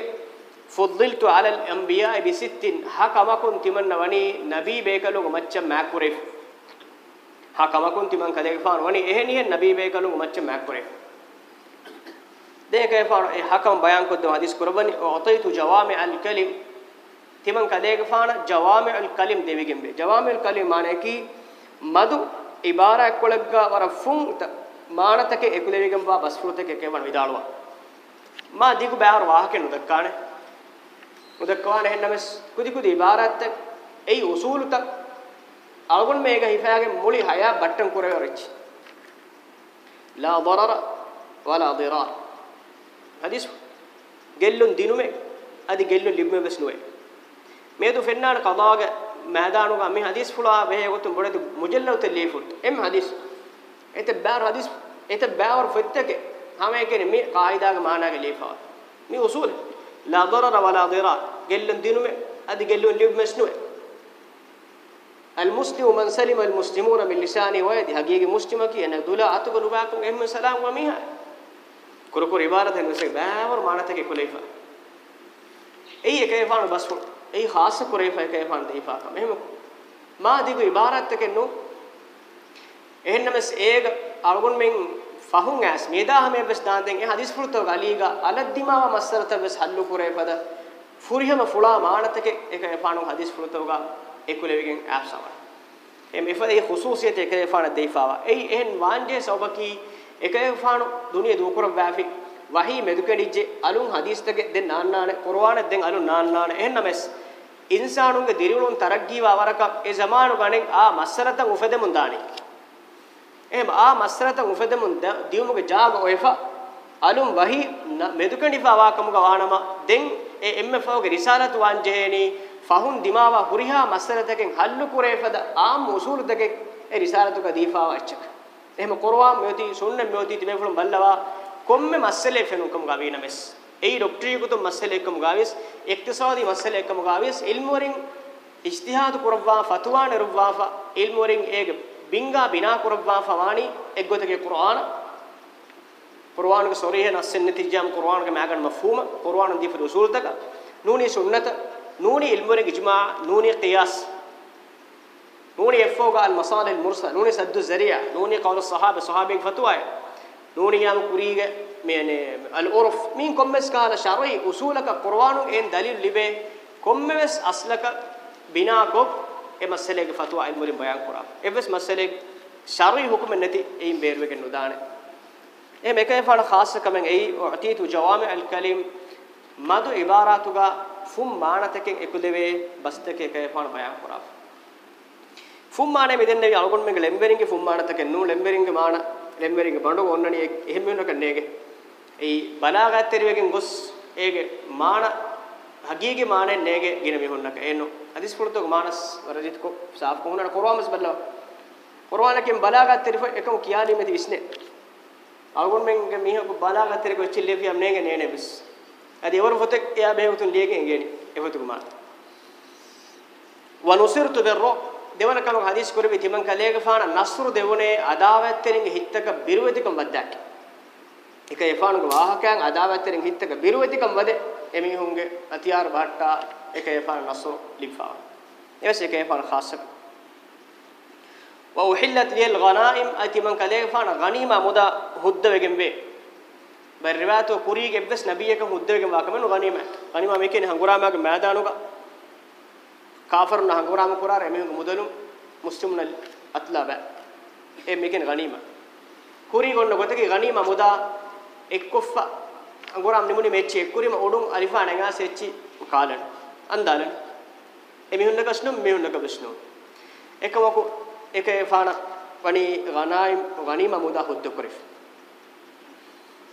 فضلت علی الانبیاء بست حکما کنت من ونی نبی بیکلو مچ ماکورے حکما کنت من کدے فان ونی اہ نی نبی بیکلو مچ ماکورے دے کے فان حکم بیان کو حدیث کروی اعطیت جوامع الکلم تمن کدے فان جوامع الکلم دیوی گمبے جوامع الکلم معنی کی ಮದು ಇಬಾರಾ ಕೊಳಗ್ಗ ವರ ಫುಂತ ಮಾನತಕ್ಕೆ ಎಕುಲೆವಿಗಂ ಬಾ ಬಸ್ಫುತಕ್ಕೆ ಕೇವಣ ವಿದಾಳುವ ಮಾ ದಿಗು ಬ್ಯಾರ್ ವಾಹಕೆ ನುದಕ್ಕಾಣೆ ಉದಕ್ಕವಾನ ಹೆನ್ನಮೆಸ್ ಕುದಿ ಕುದಿ ಇಬಾರಾತ್ತೆ ಐ ಉಸೂಲುತ ಅಳಗುಣ ಮೇಗ ಹಿಫಾಗೆ ಮುಳಿ ಹಯಾ ಬಟ್ಟಂ ಕುರೆವ ರಿಚ್ ಲಾ ದರರ ವಲಾ ದಿರಾರ್ ಹದಿಸ್ ಗೆಲ್ಲುನ್ ದಿನುಮೆ ಅದಿ ಗೆಲ್ಲು ಲಿಬ್ಮೆ ಬೆಸ್ ನುವೆ ಮೇದು ಫೆನ್ನಾಣ ಕದಾಗೆ මහදානුගා මේ හදීස් ෆුලා වේ ගොතු බොඩේ මුජල්ලව තෙලී ෆුට් එම් හදීස් එත බෑර හදීස් එත බෑවර් ෆෙත්තකේ හමේ කෙනේ මේ කායිදාගේ මානාගේ ලීෆා මේ උසූල් ලා දරර වලා දිරා ගෙල්ලන් දිනුමේ අදි ගෙල්ලුන් ලිබ් මස්නුවේ المسلم من سلم المسلمون من لسانه ويده حقيقي مسلم كي انا دولا اتقل باكم ام سلام وميها كركور عباره ان سي باور معناتك كليفا اي كيفان بس ඒ ખાસ කුරේෆා කේෆාන් දීපාක මෙහෙම මා දිගු ඉබාරත් එකෙන් නු එහෙන්නම ඒග අලගොන් මෙන් ෆහුන් ඇස් මේදාහ මේ බස් දාන්තෙන් ඒ හදිස් ෆුල්තෝ ගලීග අලද්දිමාව මස්සරත බස් හල්ලු කුරේපද ෆුරිහම ෆුලා මානතක ඒක එපාණු හදිස් ෆුල්තෝ ගා එකුලෙවිගෙන් ඇප්සව එම් ඉෆදේ ખુસූසියත ඒක එපාණ දෙයිපාවා එයි එහෙන් වාන්ජේ සෝබකි ඒක එපාණු දුනිය දුකර වැෆි වහී මෙදුකෙඩිජ්ජේ අලුන් හදිස්තක දෙන් නාන්නාන කුරවාන දෙන් අලුන් නාන්නාන එහෙන්නමස් ඉන්සානුන්ගේ දිරිවුලුන් තරග්ගීව අවරක ඒ සමානු ගණෙන් ආ මස්සරතන් උපදෙමුන් දානි එහෙම ආ මස්සරතන් උපදෙමුන් දියුමුගේ ජාග ඔයෆා අලුම් වහි මෙදුකණිව අවාකමුග වානම දෙන් ඒ එම්එෆ්ඕගේ රිසාලතු වංජේනි ෆහුන් දිමාවා හුරිහා මස්සරතකෙන් හල්ලු කුරේෆද ආම් උසූල් දෙකේ ඒ රිසාලතුක දීෆාව අච්චක එහෙම කරවා මෙති සුන්න මෙති තිබෙෆුලම් බල්ලවා කොම්මෙ මස්සලේ ෆෙනුකම් ගවීනමෙස් ඒ ડોක්ටරියකුතු මසලේ එක මුගාවිස් ඉක්තිසාදී මසලේ එක මුගාවිස් ඉල්ම් වරින් ඉජ්තිහාද් කුරවා ෆතුවා නරුවාෆා ඉල්ම් වරින් ඒක බින්ගා බිනා කුරවා ෆවානි එක්ගොතගේ කුර්ආන කුර්ආනක සොරිහ නස්සෙන් නතිජාම් කුර්ආනක මෑගන් මෆහූම කුර්ආන දීෆ උසූල් තක නූනි සුන්නත නූනි ඉල්ම් වරින් ඉජ්මා නූනි ක්‍යාස් نوني فوق المصالح المرسل نوني سد الزريع نوني قول الصحابه صحابين فتوى نونيام كوريغ يعني العرف مين كمس قال شرعي اصولك قران ان دليل لبه كمس اصلك بنا كو اي مساله فتوى علم بيان قران ايبس مساله شرعي حكم نتي اي بيروك ندان اي مكاي فال خاصه كمن اي اعطيت جوامع الكلم مدو عباراتuga فم مانتكين اكلوي بستكه كاي فال بيان قران فم مانه مدنبي الگون من لمبرينگ فم مانتكين نو لمبرينگ مانه lemweringe bandu onnani ehim menaka nege ei balaga terwegen gos ege maana hagige maane nege gine me honnaka eno hadis pulto maanas warajit ko saaf ko hunana qur'anas balla qur'ana kem balaga terfo ekam kiyali me disne algon men ge miha ko balaga ter ko chille fi am nege nene bis adi evaru fote ya behutun lege engeni evatu ma wa nusirtu birra දෙවන කලොන් හදීස් කරවි තිමන් කලේගෆාන නස්රු දෙවුනේ අදාවැත්තරින් හිටක බිරුවතිකම් වද්දක් එක එෆානුග වාහකයන් අදාවැත්තරින් හිටක බිරුවතිකම් වද එමිහුන්ගේ අතියාර බට්ටා එක එෆාන නස්රු ලිෆා එවස එක එෆාන ખાસක වඋහිල්ලත් ලිල් ගනායිම් අතිමන් කලේගෆාන ගනීමා මුදා හුද්ද වෙගෙන් වේ බර්රිවාතෝ කුරීගේ එබ්බස් නබියක හුද්ද වෙගෙන් වාකමනු ගනීමා ගනීමා මේකේ හංගුරාමාගේ මෑදානුගා කාෆරුන් හංගවරාම කුරාර එමෙහුගේ මුදලුම් මුස්ලිමුන් අත්ලාබ ඒ මේකෙන් ගණීම කුරි ගොන්න ගොතකේ ගණීම මුදා එක්කොෆ අංගොරාම් නිමුනි මෙච්චි එක්කුරිම ඔඩුම් අලිෆා නැගා සෙච්චි කාලන අන්දාලන එමිහුන්නක ස්නුම් මෙහුන්නක බස්නෝ එකමකු එක එෆාන වනි ගනායිම් ගණීම මුදා හොද්ද කුරිෆ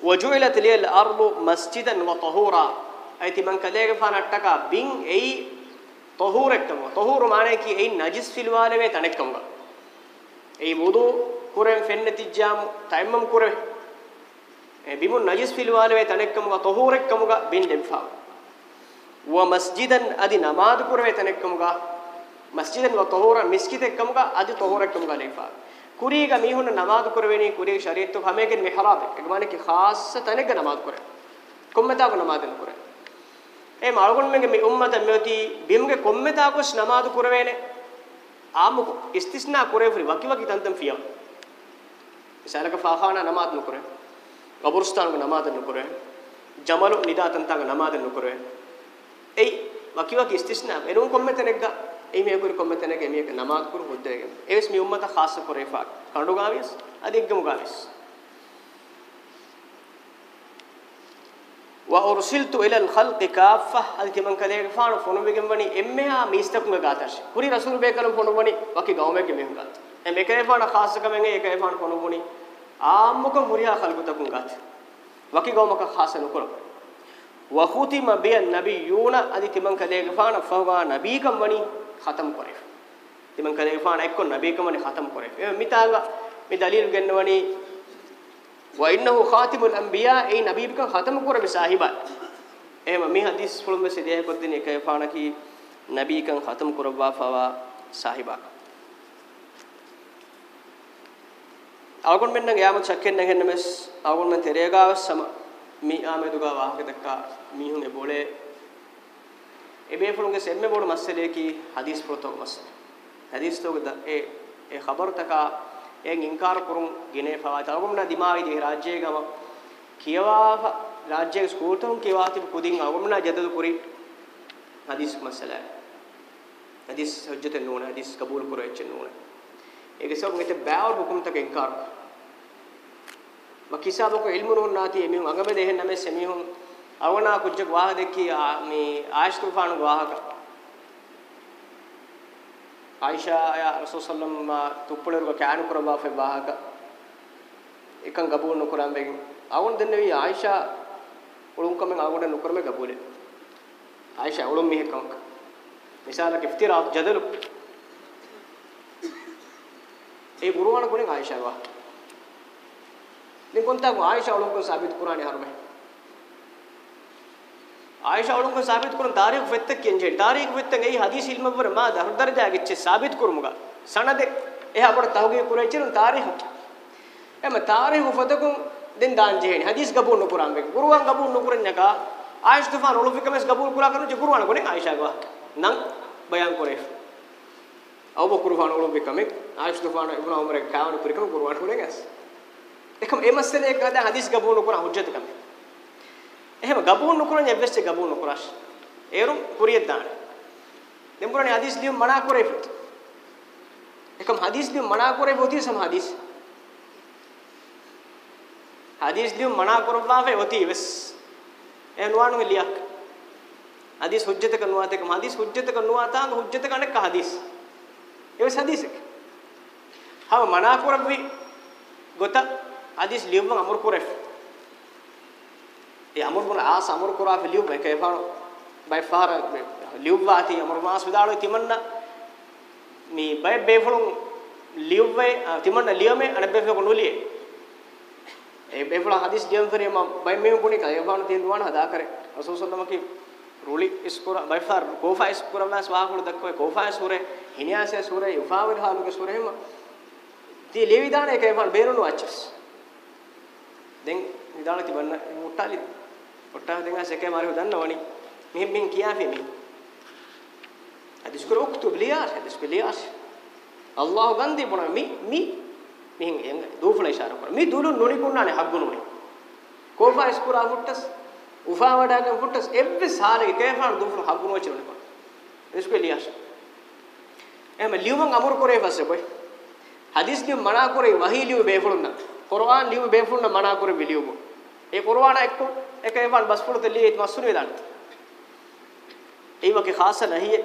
وجعلت لي الارض مسجدا وطهورا ايتي من كليغ فانا اتكا بين اي ತೊಹೂರ್ ಎಕ್ತಮ ತೊಹೂರು ಮಾನೆ ಕಿ ಏ ನಜಿಸ್ ಫಿಲ್ವಾಲೆ ವೇ ತನೆಕ್ಕಮ ಏ ಮುದು ಕುರೆಂ ಫೆನ್ನತಿಜ್ಜಾಮು ತೈಮ್ಮಂ ಕುರೆ ಏ ಬಿಮು ನಜಿಸ್ ಫಿಲ್ವಾಲೆ ವೇ ತನೆಕ್ಕಮ ತೊಹೂರ್ ಎಕ್ಕಮ ಬಿನ್ ಲೆಂಫಾ ವ ಮಸ್ಜಿದನ್ ಅದಿ ನಮಾದ್ ಕುರೆ ತನೆಕ್ಕಮ ಮಸ್ಜಿದನ್ ವ ತೊಹೂರ ಮಿಸ್ಕಿತ್ ಎಕ್ಕಮ ಅದಿ ತೊಹೂರ್ ಎಕ್ಕಮ ಲೆಂಫಾ ಕುರಿಗ ಮೀಹುನ ನಮಾದ್ ಕುರವೇನಿ ಕುರಿಗ ಶರೀಯತ್ತು ಹಮೇಗೆ ಮಿಹರಾಬ್ ಎಗಮಾನೆ ಕಿ ಖಾಸ್ ತನೆಗ ನಮಾದ್ ಕುರೆ ಕೊಮ್ಮತಾಗ ನಮಾದನ್ ಕುರೆ ඒ මල්ගොන්මෙන්ගේ මේ උම්මත මෙති බිමුගේ කොම්මෙතා කොස් නමාදු කුරවේනේ ආමුකු ඉස්තිස්නා කුරේෆරි වකි වකි තන්තම් ෆියම් මිසලක ෆාහානා නමාද නුකුරේ ගබුරුස්තාන්ග නමාද නුකුරේ ජමලු නිදා තන්තංග නමාද නුකුරේ එයි වකි වකි ඉස්තිස්නා එරුන් කොම්මෙතනෙක්ග එයි මේ කුරු කොම්මෙතනෙක මේක නමාද කුරු හොද්දරේක එවස් මේ උම්මත ખાસ කුරේෆා කණ්ඩුගාවිස් අදිග්ගමු ගාවිස් وارسلت الى الخلق كافه حديث من كده فانو فونو بكم بني امها ميستكم غاتش پوری رسول بے کلم فونو بني باقي گاؤں میں کے میں گات اے میں کرے فانا خاص کم میں ایک فان فونو بني عام کو مریا خلق تکم گات باقي گاؤں کا خاص نو کرو وختم بي النبيون حديث من كده فانا فوا نبي کم بني ختم کرے تمن كده فانا ایک کو نبی کم بني ختم کرے میتاگا می دلیل گنوانی වයින්නහු ඛාතිමුල් අම්බියා ඒ නබීබක ඛතම කුරමි සාහිබා එහෙම මේ හදිස් වලින් මේ සදේ හකොත් දෙන එකේ පානකි නබීකන් ඛතම කුරවා පවා සාහිබා අවගොන් මෙන්න යාම චක්කෙන් නැගෙන මෙස් අවගොන් මෙන් තෙරේගාව සම මී ආමෙදුගා වාහක දක්කා මීහුනේ බොලේ එබේ ෆලුන්ගේ සෙම්මෙ බොඩ මස්සලේ කි හදිස් ප්‍රතෝ මස්සලේ හදිස් තෝග ඒ ඒ خبر තකා එන් ඉන්කාර කුරුම් ගිනේපවා තවගොමන දිමාවි දි රාජ්‍යයේ ගම කියවා රාජ්‍යයේ ස්කූතම් කියවා තිබ කුදින් අවගොමන ජදදු කුරි හදිස් මසලා හදිස් හුජ්ජත නෝන හදිස් කබූල් කුර එච්ච නෝන ඒක සොම් මෙත බෑව හුකුම් තක ඉන්කාර මකිසාබ කො ඉල්මු නෝන නාති එමි අගබ දෙහෙන් නමෙ සෙමිහුම් අවනා කුජ්ජ ගවාහ දෙකී මේ ආයෂ් තුෆාන ගවාහක ಆಯಿಷಾಯ ರಸೂಲ್ ಸಲ್ಲಮ್ಮ ತುಪ್ಪಳರ್ಗ ಕ್ಯಾನು ಕುರಬಾಫೆ ವಾಹಕ එකන් ගබෝ නොකරම් බැගින් අවුන් දෙන්නේ ආයිෂා උළුම් කමෙන් ආගොඩ නොකරම ගබෝලේ ආයිෂා උළුම් මිහ කංක මිසාලක ඉෆ්තිරාත් ජදලු ඒ ගුරුවාන ගුණෙන් ආයිෂා වා නිකුන්තා ආයිෂා උළුම් කෝ සාබිත් කුරාණේ හරුමේ ಆಯಿಷಾ ಅವಳಂಗ ಸಾಬೀತ್ ಕುರನ್ ತಾರೀಖ್ ಫೆತ್ತಕ್ಕೆ ಎಂಜೆ ತಾರೀಖ್ ಫೆತ್ತಂಗೆ ಈ ಹದೀಸ್ ಇಲ್ಮ ಬರ ಮಾ ದರ್ ದರ್ಜೆ ಆಗಿಚ್ಚೆ ಸಾಬೀತ್ ಕುರುಮುಗ ಸಣದೆ ಏ ಅಪಡ ತಹುಗೆ ಕುರೈಚಿನ ತಾರೀಖ್ ಎಮ ತಾರೀಖ್ ಫದಕು ದೆನ್ ದಾನ್ ಜೇಣಿ ಹದೀಸ್ ಗಬೂನ್ ಕುರಾನ್ ಬೇಕು ಕುರುವಾನ್ ಗಬೂನ್ ಕುರನ್ ನಕ ಆಯಿಷ ತುಫಾನ್ ಉಳು ಫಿಕಮೆಸ್ ಗಬೂನ್ ಕುರಾ ಕನು ಜೆ ಕುರುವಾನ್ ಕೊನೆ ಆಯಿಷಾ ಗವಾ ನಂ ಬಯಾನ್ ಕೊರೆ ಅವ ಕುರುವಾನ್ ಉಳು ಫಿಕಮೆ ಆಯಿಷ ತುಫಾನ್ ಇಬ್ನು ಉಮರ್ ಕಾವನ ಕುರಿಕನು ಕುರುವಾನ್ ಕೊನೆ ಗಸ್ देखो ए मसले एक हदीस गबून कुरान हुज्जत कमे එහෙම ගබූන් නුකරණිය එබ්බෙස්සේ ගබූන් නුකරාශ ඒරුම් කුරියෙත් දාන දෙම්බුරණි හදීස් ලියුම් මනා කරේ පුත් එකම හදීස් ලියුම් මනා කරේ බෝති සම හදීස් හදීස් ලියුම් මනා කරවලාවේ ඔති වෙස් ඒ නුවාණු ලියක් හදීස් හුජ්ජතක නුවාත එකම හදීස් හුජ්ජතක නුවාතාංග හුජ්ජතක අනෙක් හදීස් එවස් හදීසක හව මනා කරබ්වි ගොත හදීස් ලියුම් අමර කරේ ඒ අමර් බුන ආස් අමර් කුරා ෆි ලියුබ් එක එපාන බයි ෆහර ලියුබ් වාති අමර් මාස් විදාලෝ තිමන්න මේ බයි බේෆලුන් ලියුබ් වේ තිමන්න ලියමේ අන බේෆේ කොනුලියේ ඒ බේෆල හදිස් ජම් ෆරේ මම බයි මේ කුණික එපාන තියෙන දුවන හදා කරේ රසූසල්ලම කි රූලි ඉස්කුර බයි ෆහර කෝෆා ඉස්කුර මාස් වාහුල දක්වේ කෝෆා සූරේ හිනියාසේ සූරේ යුෆාවිල් හාලුගේ සූරේම තී ලේ විදාන එක එපාන බේරුණු අච්චස් දැන් විදාන තිබන්න මුට්ටාලි ඔට්ටාව දෙංගා සැකේ මාරිව දන්නවනි මෙහෙන් මෙන් කියාවේ මේ හදිස් කර ඔක්තුබ් ලියාස් හදිස් කර ලියාස් අල්ලාහ් ගන්දි බොන මි මි මෙහෙන් එංග දූෆල ඉෂාර කර මි දුලු නොනි කුණානේ හග්ගුනුනේ කෝෆා ඉස්කුරා හුට්ටස් උෆා වඩාගම් හුට්ටස් එබ්බි සාලේ කේෆාන් දූෆල හග්ගුනෝ චරණ කර හදිස් කර ලියාස් එහම ලියුමන් අමර කරේ පස්සේ කොයි හදිස් ලියු මනා කරේ වහී ලියු බේෆුලුන්න කුර්ආන් ලියු බේෆුලුන්න මනා කරේ විලියු බෝ ඒ කුර්ආන එක්ක එක එවන් බස් පුරත ලියේත් මස්සුර වේදන්න ඒවකේ ખાસ නැහිය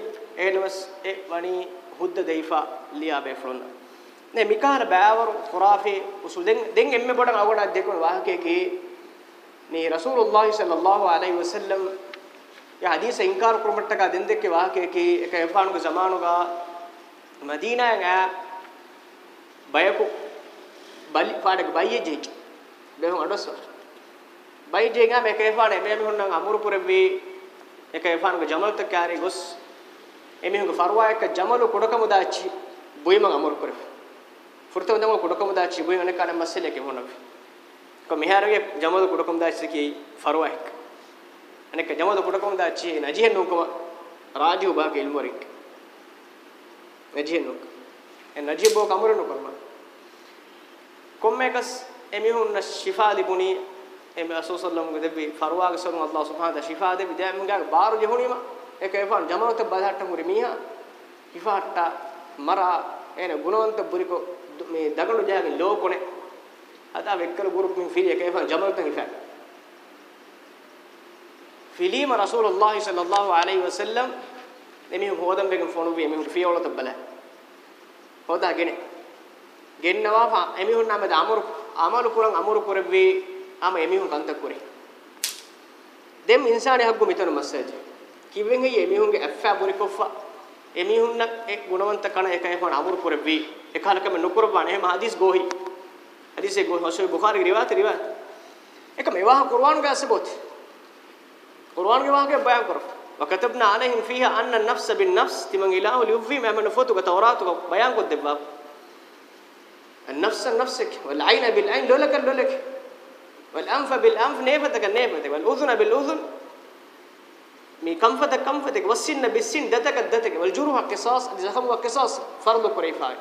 එනවස් ඒ වණී හුද්ද දෙයිෆා ලියා බෙෆලොන නේ මිකාර බෑවර කුරාෆේ උසුල් දෙන් දෙන් එම්මෙ බඩ අවගඩ දෙකන වාහකේ කී නේ රසූලුල්ලාහි සල්ලල්ලාහු අලයිහි වසල්ලම් ය හදීස ඉන්කාර කුරුමට්ටක දෙන් දෙකේ වාහකේ කී එක එපාණුගේ සමානුගා මදීනායන් ආ බයකු බලි පාඩක බයියේ ජීච් බෙහුම් අඩොස්සෝ ಬೈ ಜೇಗ ಮೇ ಕೈಫಾನೆ ಮೇ ಮಿ ಹುನ್ನಂ ಅಮುರು ಪುರವಿ ಏ ಕೈಫಾನ್ ಗ ಜಮಲ್ ತ ಕ್ಯಾರಿ ಗೊಸ್ ಎ ಮಿ ಹುಂಗ ಫರ್ವಾಯಕ ಜಮಲು ಕುಡಕಮು ದಾಚಿ ಬುಯ್ ಮಂಗ ಅಮುರು ಪುರವಿ ಫುರ್ತ ಒಂದಂ ಕುಡಕಮು ದಾಚಿ ಬುಯ್ ಅನೆ ಕಾನೆ ಮಸಲೆ ಕೆ ಹುನ್ನವಿ ಕ ಮಿಹಾರಗೆ ಜಮಲು ಕುಡಕಮು ದಾಚಿ ಕಿ ಫರ್ವಾಯಕ ಅನೆ ಕ ಜಮಲು ಕುಡಕಮು ದಾಚಿ ನಜಿಹೆ ನುಕಮ ರಾಜು ಬಾಗ ಇಲ್ಮರಿಕ್ ನಜಿಹೆ ನುಕ ಎ ನಜಿಹೆ ಬೋ ಕಮುರು ನುಕಮ ಕೊಮ್ಮೆಕಸ್ ಎ ಮಿ ಹುನ್ನ ಶಿಫಾ ದಿಬುನಿ එම් රසූල් සල්ලල්ලාහු දෙවි ෆරුවාගේ සරුන් අල්ලාහ් සුබ්හානහු තා ශිෆා දෙවි දැන් මගේ බාරු ජහුණීම ඒක එපාන ජමනත බදහට්ට මුරි මීහා ඉෆාට්ට මරා එන ගුණවන්ත පුරිකෝ මේ දගලු ජයගේ ලෝකොනේ අද වෙක්කල ගුරුප් මින් ෆිලි ඒක එපාන ජමනත ඉෆා ෆිලිම රසූලුල්ලාහි සල්ලල්ලාහු අලයිහි වසල්ලම් එමි හොදම් බෙගම් ෆෝන් වේ එමි ෆියෝල තබල හොදාගෙන ගෙන්නවා එමි හුන්නා මද අමරු අමරු කුරන් අමරු කුරෙව්වේ ආම එමිහුන් කන්තක් කුරේ දෙම් ඉන්සානේ හග්ගු මිතන මස්සජ් කිවෙන් හේ එමිහුන්ගේ ඇෆ්ෆා බුරිකොෆා එමිහුන්න එක් ගුණවන්ත කණ එක එක අමුරු පුර වේ එකලක මෙ නුකුර බණ එහෙම හදිස් ගෝහි හදිස් ඒ ගෝහි හොසේ බුඛාරි රිවාත රිවාත එක මෙවාහ කුර්ආන් ගේ අසබොත් කුර්ආන් ගේ වාගේ බයන් කරෝ وكتبنا عليهم فيها ان النفس بالنفس تمن اله ليوفي ما من فوتو توراتو بيان قد النفس نفسك والعين بالعين لولك لولك والانف بالانف نيفتك النيفتك والاذن بالاذن مي كنفتك كنفتك والسن بالسن دتك دتك والجروح قصاص الزخم وقصاص فرض قريفا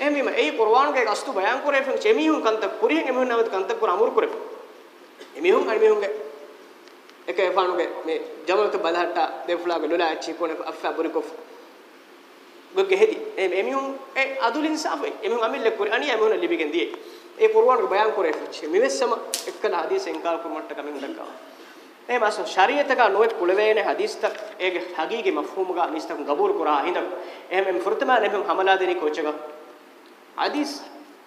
اهمي ما اي إيه قران كاي استو بيان قريف جميع كنت قريه جميع نمت كنت قر امر قريف جميع جميع اك افانو مي جملت بلحتا دفلا بلولا اتشي كون اف ابري كف بك هدي اي اميون اي ادول انصاف اي اميون عمل لك قراني اميون اللي بيجندي ඒ කුර්ආන් බයන් කරේ ෆිච්චේ මිවෙස්සම එක්කල හදීසෙන් කාල් කුර්මට්ට කමින් දක්වා එහෙම අසන් ශරීයතක නොයේ කුලවේනේ හදීස්ත ඒගේ හගීගේ මෆහූමගා මිස්තම් ගබූල් කරා හින්ද එහෙම එම් ෆුර්තමා නෙබම් හමලා දෙනි කොචග හදීස්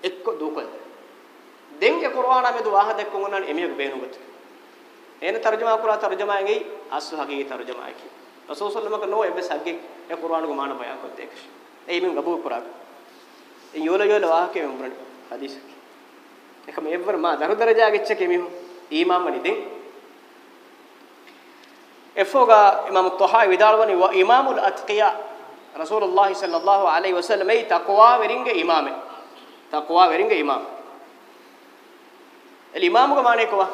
එක්ක දුකල් දෙන්ගේ කුර්ආන මේ දුවාහ දෙක්කුන් උනන් එමියක බේනුගත එන තර්ජමා කුරා තර්ජමා යගේ අස්සු හගීගේ තර්ජමා යකි රසූල් සල්ලමක නො එබ්බ සග්ගේ ඒ කුර්ආන ගුමාන බයන් කරතේක එයිමින් ගබූල් කරා යෝල යෝල වාහකේ උම්රණ හදීස් එක මේවර මා දරු දරජා ගෙච්ච කෙමිහු ඊමාම් වනිදෙන් එෆෝගා ඉමාම් තොහා විදාල්වනි වා ඉමාමුල් අත්කියා රසූලුල්ලාහි සල්ලල්ලාහු අලයිහි වසල්ලම ඒ තක්වා වෙරින්ගේ ඉමාමේ තක්වා වෙරින්ගේ ඉමාම එලි ඉමාමුග මානේ කවා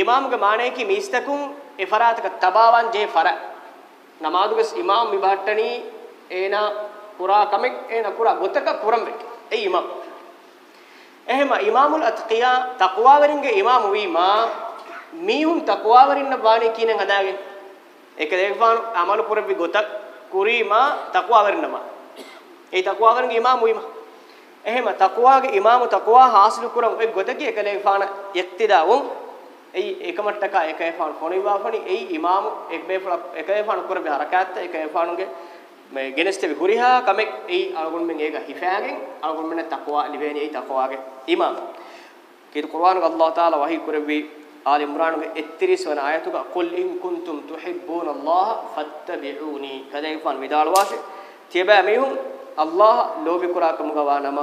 ඉමාමුග මානේ කි මිස්තකුන් එෆරාතක තබාවන් ජේ ෆර නමාදුගස් ඉමාම් විභාට්ටණී ඒනා පුරා කමෙක් ඒන කුරා ගොතක පුරම් වෙයි ඒ ඉමාම් එහෙම ඉමාමුල් අත්කියා තක්වාවරින්ගේ ඉමාමු වීමා මීහුන් තක්වාවරින්න බාණි කියන හදාගෙන ඒක දෙකපාන අමල පුරපි ගොතක් කුරීමා තක්වාවරින්නමා ඒ තක්වාවරින්ගේ ඉමාමු වීමා එහෙම තක්වාගේ ඉමාමු තක්වා හාසිල් කරමු ඒ ගොතකේ එක දෙකපාන යක්තිදාවුන් ඒ එකමට්ටක එකේ පාන කොනිවාපණි ඒ ඉමාමු එක මේ එක පාන කරපි හරකත් එකේ පානුගේ මේ ගෙනස්තේ හුරිහා කමෙක් එයි අලගොන් මෙන් ඒක හිෆෑගෙන් අලගොන් මෙන් තකවා ලිබේනි එයි තකවාගේ ඉමාම කීත කුර්ආන් අල්ලාහ් තාලා වහී කරවි آل عمران 31 වන ආයතුක කුල් ඉන් කුන්තුම් තුහිබ්බුන අල්ලාහ් ෆත්තබිඋනි කදේ ෆන් විදාල වාසේ තිබෑ මිහුම් අල්ලාහ් ලෝභි කුරා කමුගවා නම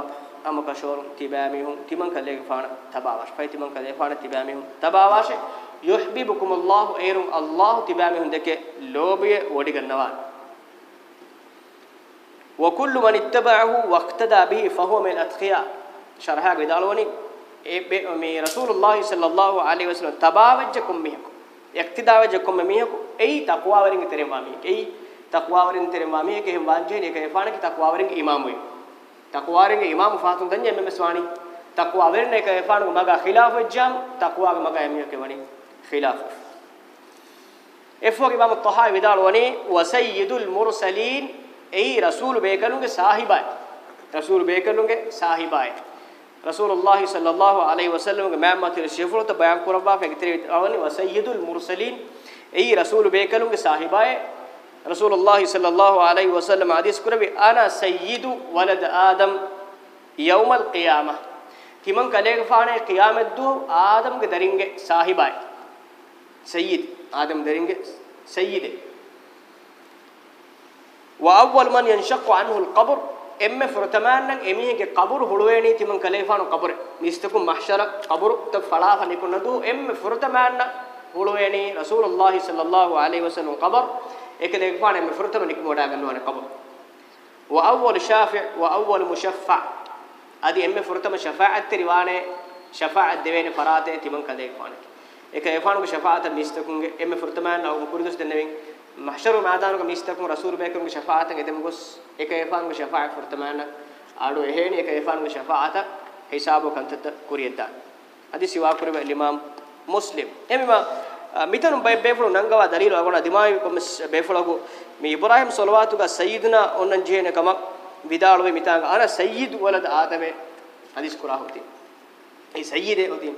අමක ශෝරුම් තිබෑ මිහුම් තිමන් කලේ ෆාන තබාවාශ පයි තිමන් කලේ ෆාන තිබෑ මිහුම් තබාවාශ යුහිබ්බුකුම් අල්ලාහ් ඒරුම් අල්ලාහ් තිබෑ මිහුම් දෙකේ ලෝභිය වඩි ගන්නවා وكل من اتبعه واقتدى به فهو من الأتقياء شرحها قدالوني إيه، من رسول الله صلى الله عليه وسلم تباوجكم ميكم اقتدى وجكم ميكم أي تقوى ورين تريما ميك أي تقوى ورين تريما ميك هم إيه، وانجين إيه، فانك تقوى ورين إمام وي تقوى ورين إمام فاتون ام مسواني تقوى ورين يكيفانك ماغا خلاف الجام تقوى ماغا يميك وني خلاف افوق إمام الطحاوي قدالوني وسيد المرسلين එයි රසූල් බේකලුන්ගේ සාහිබයි. රසූල් බේකලුන්ගේ සාහිබයි. රසූලුල්ලාහි සල්ලල්ලාහු අලයිහි වසල්ලම්ගේ මෑම්මාතිර ෂෙෆුලත බයන් කරබා ෆෙගිතරි අවනි වසයිදුල් මුර්සලින් එයි රසූල් බේකලුන්ගේ සාහිබයි. රසූලුල්ලාහි සල්ලල්ලාහු අලයිහි වසල්ලම් හදීස් කරවි අනා සයිදු වලද Adam යවුමල් ඛියාමා. කිමන් කලේක ෆානේ ඛියාමත් දු ආදම්ගේ දරින්ගේ සාහිබයි. සයිද් Adam දරින්ගේ සයිදේ وأول من ينشق عنه القبر إما فرتمانا إمي كي قبر هلويني تمن كليفان قبر نيستكم محشر قبر تفلاف نكون ندو إما فرتمانا هلويني رسول الله صلى الله عليه وسلم قبر إكل إكفان إما فرتمانا نكون وداغنوان قبر وأول شافع وأول مشفع أدي إما فرتم شفاعة تريوانه شفاعة دوين فراتة تمن كليفان إكل إكفان شفاعة نيستكم إما فرتمانا أو كردوس دنبين mahsharu maadanuga mistakum rasul bekumge shafaatan edem gos ek efanuge shafa'a furtamana adu eheni ek efanuge shafaata hisabu kantata kuriyata adi siwa kuribe limam muslim emima mitanu befulu nangawa dalilu agona dimai kom befulagu mi ibrahim salawatuga sayyidina onnan jehena kamak vidaluwe mitanga ana sayyid walad adame hadis kurahoti ei sayyide odin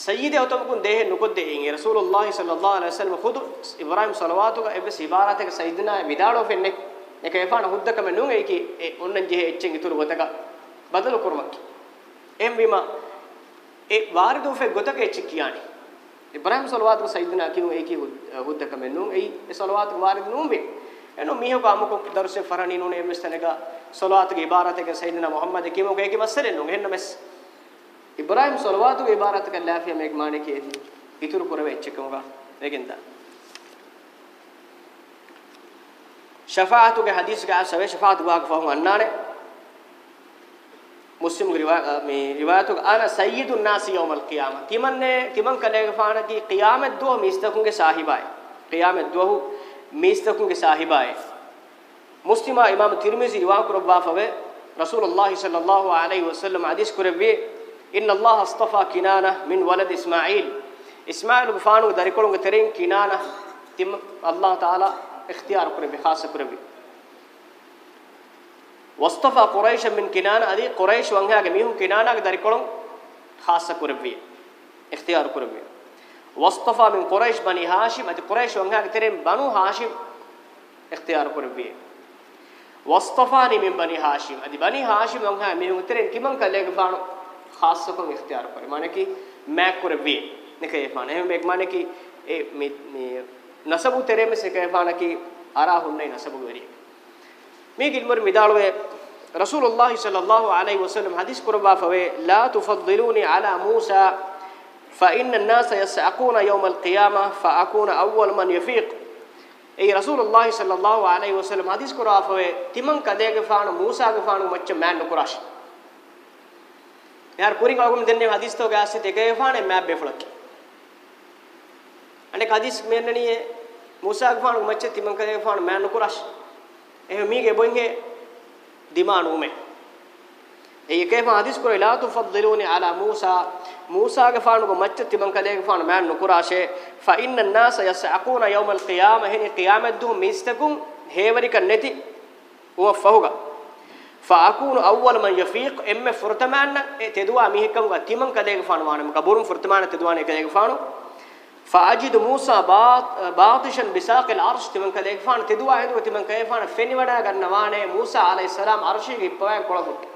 سيدي اوتمكن ده نكد دين رسول الله صلى الله عليه وسلم خود ابراهيم صلواتك ابس عبارتك سيدنا ميداڑو فينك එක එපාන හුද්දකම නුන් ඒකි ඔන්නන් ජෙහෙ එච්චෙන් ඉතුරු ගොතක බදලු කරමක් එම් විම ඒ වාරිදෝ ෆේ ගොතක එච්ච කියානි ඉබ්‍රාහිම් සලවාතු සයිදනා කිනු ඒකි හුද්දකම නුන් ඒ ඒ සලවාතු වාරිද නුන් වේ එනෝ මීහ කාමක දර්ශේ ෆරණි නුන් එම්ස් තනක සලවාතු ගේ ඉබාරතක සයිදනා මුහම්මද කිමෝ ඒකි මස්සලෙන් නුන් එන්න mess ඉබ්‍රාහිම් සලවාතු ඉබාරත් කල්ලාෆිය මේක මානේ කියේදී ඉතුරු කර වෙච්ච එකම ගා මේකෙන්ද ශෆාතුගේ හදීස් ගා සවේ ශෆාතු වාග් ෆහම් අන්නානේ මුස්ලිම් රිවා මේ රිවායතුක අන සයිදුන් නාස් යෝමල් කියාමා තිමන්නේ තිමන් කලේග ෆාන කි කියාමත් දුව මිස්තකුගේ සාහිබයි කියාමත් දුවහු මිස්තකුගේ සාහිබයි මුස්ලිමා ඉමාම් තිර්මිසි රිවා කරබ්වා ෆවේ රසූලුල්ලාහි සල්ලල්ලාහු අලයිහි වසල්ලම හදීස් කරවේ إن الله اصطفى كنانة من ولد إسماعيل إسماعيل بفانو داريكولون ترين كنانة تم الله تعالى اختيار قربي بخاص قربي واصطفى قريش من كنانة أدي قريش وانها جميعهم كنانة داريكولون خاص قربي اختيار قربي واصطفى من قريش بني هاشم أدي قريش وانها ترين بنو هاشم اختيار قربي واصطفاني من بني هاشم أدي بني هاشم وانها ميهم ترين كمان كلام فانو ખાસકમ ઇખ્તિયાર કરે মানে কি मैं करवे निके माने एक माने कि ए මේ නසබු තෙරෙම සකේපාන කි අරහුන්නේ නසබු වෙරිය මේ ගිල්මර මිදාලුවේ රසූලුල්ලාහි සල්ලල්ලාහු අලයිහි වසල්ලම් හදීස් කුරබා ෆවේ ලා තුෆද්දිලූනි අලා මූසා فإن الناس يسعقون يوم القيامة فأكون أول من يفيق ඒ රසූලුල්ලාහි සල්ලල්ලාහු අලයිහි වසල්ලම් හදීස් කුරාෆවේ තිමන් කදේගේ ෆාන මූසාගේ ෆාන මච්ච මෑන් නුකරාෂි ಯಾರು ಕೂರಿಂಗ್ ಆಗುಮ್ ದೆನ್ನೆ ಹದೀಸ್ ತೋಗೆ ಆಸಿತ ಏಕೇಫಾಣೆ ಮ್ಯಾಪ್ ಬೇಫಳಕ್ಕೆ ಅಂಡೆ ಹದೀಸ್ ಮೇನಣಿಯೆ ಮೂಸಾ ಗಫಾಣ ಮಚ್ಚೆ ತಿಮಂ ಕದೇಫಾಣ ಮ್ಯಾನ್ ಕುರಾಶ್ ಎಹ ಮೀಗೆ ಬೊಂಗೆ ದಿಮಾನು ಮೆ ಏಕೇಫಾಣ ಹದೀಸ್ ಕುರ ಇಲಾ ತುಫದ್ದಲೂನಿ ಅಲಾ ಮೂಸಾ ಮೂಸಾ ಗಫಾಣ ಮಚ್ಚೆ ತಿಮಂ ಕದೇಫಾಣ ಮ್ಯಾನ್ ಕುರಾಶೆ ಫಇನ್ನ الناس ಯಸಅಕೂನ ಯೌಮಲ್ ಕಿಯಾಮಹ ಹಿನಿ ಕಿಯಾಮದ್ದು ಮಿಸ್ತಕುಂ ಹೇವರಿಕ ನೆತಿ ಉಫಹುಗಾ فاكون اول من يفيق ام فرتمان تدوا ميهكم تيمن كديك فانوانم كبورم فرتمان تدوان كديك فانو فاجد موسى باط باطشا بساق العرش تيمن كديك فان تدوا هندو تيمن كديك فان فني ودا غنوانے موسى عليه السلام عرشي گپوان کولگوت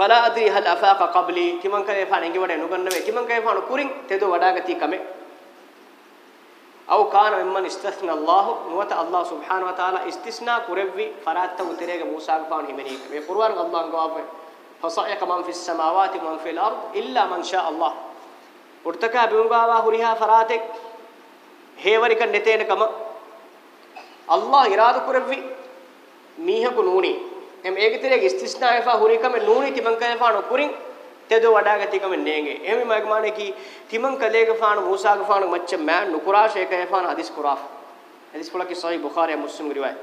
فلا ادري هل افاق قبلي تيمن كديك فان گي ودا نوگنوے تيمن كديك فان کورين تدوا ودا گتي کمے او كان ممن استثنى الله نوت الله سبحانه وتعالى استثناء قربي فرات وتريغ موسى قام يمنيك في قران الله قاف فصعق من في السماوات ومن في الارض الا من شاء الله ارتكا بيغاوا هريها فراتك هيوريك نتين كما الله اراده قربي ميهك نوني ام ايك تريغ استثناء فا هريكم نوني تمن كان فا نقرين තේදෝ වඩාග තිකම නේගේ එහෙම මග්මානේ කි තිමන් කලේග ෆාන මූසාග ෆාන මච්ච මෑ නුකුරාෂ එක ෆාන හදිස් කුරාෆ හදිස් කුලා කි සහි බුඛාරි මුස්ලිම් රිවාය